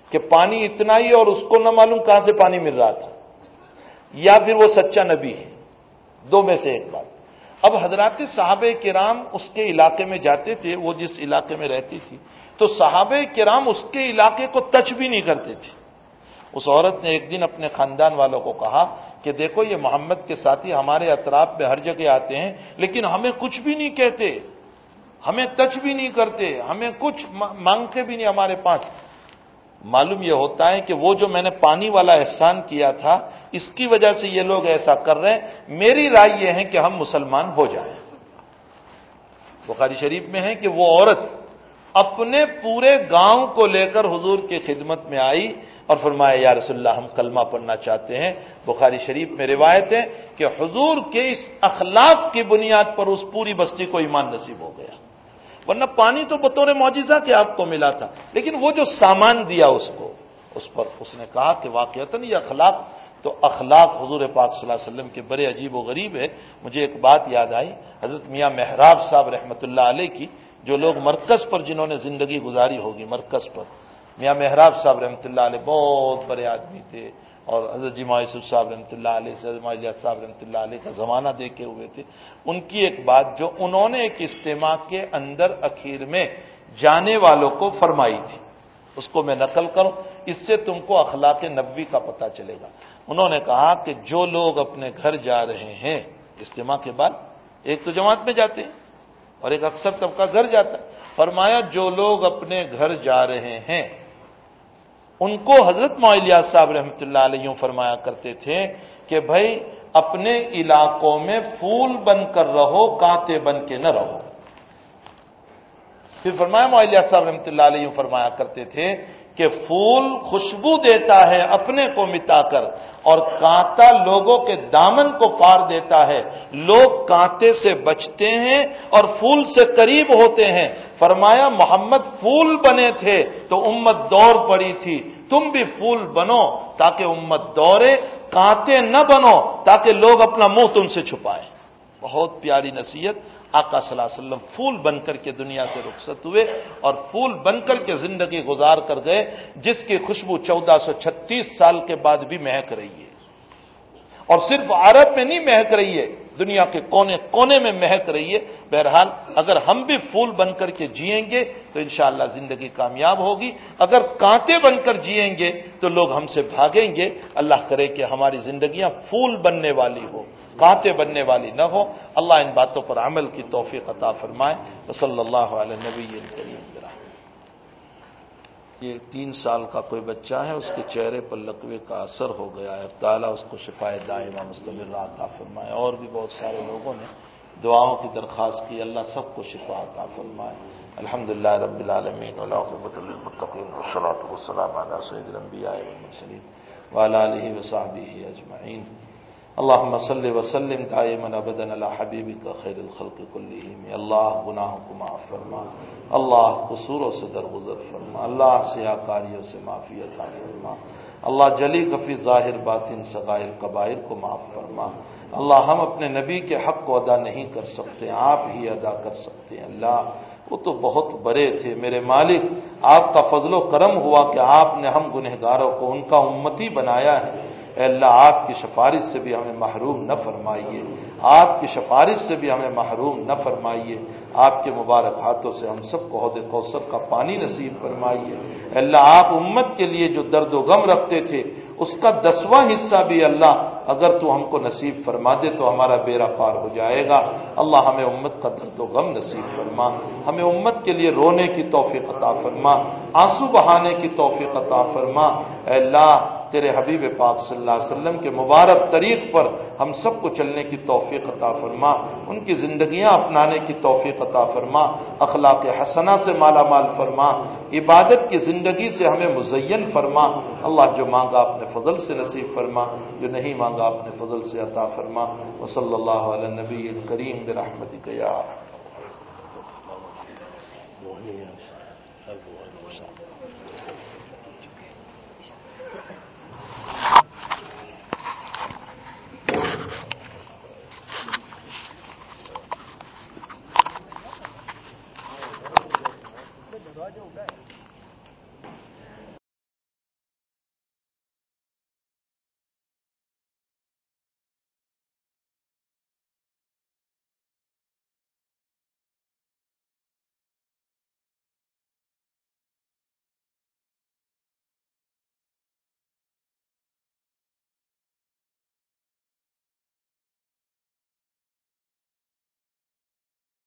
کہ پانی اتنا ہی اور اس کو نہ معلوم کہاں سے پانی مل رہا تھا، یا پھر وہ سچا نبی ہے۔ دو میں سے ایک بات۔ اب حضرات صحابہ کرام اس کے علاقے میں جاتے تھے، وہ جس علاقے میں رہتی تھی۔ تو صحابہ کرام اس کے علاقے کو ٹچ بھی نہیں کرتے تھے۔ اس عورت نے ایک دن اپنے خاندان والوں کو کہا کہ دیکھو، یہ محمد کے ساتھی ہمارے اطراف میں ہر جگہ آتے ہیں، لیکن ہمیں کچھ بھی نہیں کہتے، ہمیں ٹچ بھی نہیں کرتے، ہمیں کچھ مانگتے بھی نہیں ہمارے پاس۔ معلوم یہ ہوتا ہے کہ وہ جو میں نے پانی والا احسان کیا تھا، اس کی وجہ سے یہ لوگ ایسا کر رہے ہیں۔ میری رائے یہ ہے کہ ہم مسلمان ہو جائیں۔ بخاری شریف میں ہے کہ وہ عورت اپنے پورے گاؤں کو لے کر حضور کی خدمت میں آئی اور فرمایا، یا رسول اللہ، ہم کلمہ پڑھنا چاہتے ہیں۔ بخاری شریف میں روایت ہے کہ حضور کے اس اخلاق کی بنیاد پر اس پوری بستی کو ایمان نصیب ہو گیا۔ ورنہ پانی تو بطور معجزہ کہ آپ کو ملا تھا۔ لیکن وہ جو سامان دیا اس کو، اس پر اس نے کہا کہ واقعات یہ اخلاق، تو اخلاق حضور پاک صلی اللہ علیہ وسلم کے بڑے عجیب و غریب ہے مجھے ایک بات یاد آئی، حضرت میاں محراب صاحب رحمۃ اللہ علیہ کی، جو لوگ مرکز پر جنہوں نے زندگی گزاری ہوگی، مرکز پر۔ میاں محراب صاحب رحمۃ اللہ علیہ بہت بڑے آدمی تھے۔ اور حضرت جی جمع یوسف صاحب رحمۃ اللہ علیہ سے صاحب رحمۃ اللہ علیہ کا زمانہ دیکھے ہوئے تھے۔ ان کی ایک بات جو انہوں نے ایک اجتماع کے اندر اخیر میں جانے والوں کو فرمائی تھی، اس کو میں نقل کروں، اس سے تم کو اخلاق نبوی کا پتہ چلے گا۔ انہوں نے کہا کہ جو لوگ اپنے گھر جا رہے ہیں، اجتماع کے بعد ایک تو جماعت میں جاتے ہیں اور ایک اکثر طبقہ گھر جاتا ہے۔ فرمایا جو لوگ اپنے گھر جا رہے ہیں ان کو حضرت معلیہ صاحب رحمۃ اللہ علیہ فرمایا کرتے تھے کہ بھائی اپنے علاقوں میں پھول بن کر رہو، کانتے بن کے نہ رہو۔ پھر فرمایا معلیہ صاحب رحمۃ اللہ علیہ فرمایا کرتے تھے کہ پھول خوشبو دیتا ہے، اپنے کو مٹا کر۔ اور کانتا لوگوں کے دامن کو پار دیتا ہے۔ لوگ کانتے سے بچتے ہیں اور پھول سے قریب ہوتے ہیں۔ فرمایا، محمد پھول بنے تھے تو امت دور پڑی تھی۔ تم بھی پھول بنو تاکہ امت دورے۔ کانتے نہ بنو تاکہ لوگ اپنا منہ تم سے چھپائیں۔ بہت پیاری نصیحت۔ آقا صلی اللہ علیہ وسلم پھول بن کر کے دنیا سے رخصت ہوئے اور پھول بن کر کے زندگی گزار کر گئے، جس کی خوشبو چودہ سو چھتیس سال کے بعد بھی مہک رہی ہے۔ اور صرف عرب میں نہیں مہک رہی ہے، دنیا کے کونے کونے میں مہک رہی ہے۔ بہرحال اگر ہم بھی پھول بن کر کے جیئیں گے تو انشاءاللہ زندگی کامیاب ہوگی۔ اگر کانٹے بن کر جیئیں گے تو لوگ ہم سے بھاگیں گے۔ اللہ کرے کہ ہماری زندگیاں پھول بننے والی ہو کانتے بننے والی نہ ہو، اللہ ان باتوں پر عمل کی توفیق عطا فرمائے۔ صلی اللہ علیہ نبی کریم یہ تین سال کا کوئی بچہ ہے، اس کے چہرے پر لقوے کا اثر ہو گیا ہے۔ تعالیٰ اس کو شفا دائمہ مستمر عطا فرمائے۔ اور بھی بہت سارے لوگوں نے دعاؤں کی درخواست کی، اللہ سب کو شفا عطا فرمائے۔ الحمد للہ رب العالمین والسلام سید الانبیاء والمرسلین وعلى آلہ وصحبہ اجمعین۔ اللہم صلی وسلم دائما ابدا علی حبیبک خیر الخلق کلہم. اللہ گناہوں کو معاف فرما. اللہ قصوروں سے درگزر فرما. اللہ سیاہ کاریوں سے معافی عطا فرما. اللہ جلی کفی ظاہر باطن سغائر قبائر کو معاف فرما. اللہ ہم اپنے نبی کے حق کو ادا نہیں کر سکتے، آپ ہی ادا کر سکتے ہیں. اللہ، وہ تو بہت بڑے تھے، میرے مالک، آپ کا فضل و کرم ہوا کہ آپ نے ہم گنہگاروں کو ان کا امتی بنایا ہے۔ اے اللہ، آپ کی سفارش سے بھی ہمیں محروم نہ فرمائیے۔ آپ کی سفارش سے بھی ہمیں محروم نہ فرمائیے۔ آپ کے مبارک ہاتھوں سے ہم سب کو عہد کوثر کا پانی نصیب فرمائیے۔ اے اللہ، آپ امت کے لیے جو درد و غم رکھتے تھے، اس کا دسواں حصہ بھی اللہ اگر تو ہم کو نصیب فرما دے تو ہمارا بیڑا پار ہو جائے گا۔ اللہ ہمیں امت کا درد و غم نصیب فرما۔ ہمیں امت کے لیے رونے کی توفیق عطا فرما۔ آنسو بہانے کی توفیق عطا فرما۔ اے اللہ، تیرے حبیب پاک صلی اللہ علیہ وسلم کے مبارک طریق پر ہم سب کو چلنے کی توفیق عطا فرما۔ ان کی زندگیاں اپنانے کی توفیق عطا فرما۔ اخلاق حسنا سے مالا مال فرما۔ عبادت کی زندگی سے ہمیں مزین فرما۔ اللہ جو مانگا اپنے فضل سے نصیب فرما۔ جو نہیں مانگا اپنے فضل سے عطا فرما۔ و صلی اللہ علیہ نبی کریم برحمتی گیا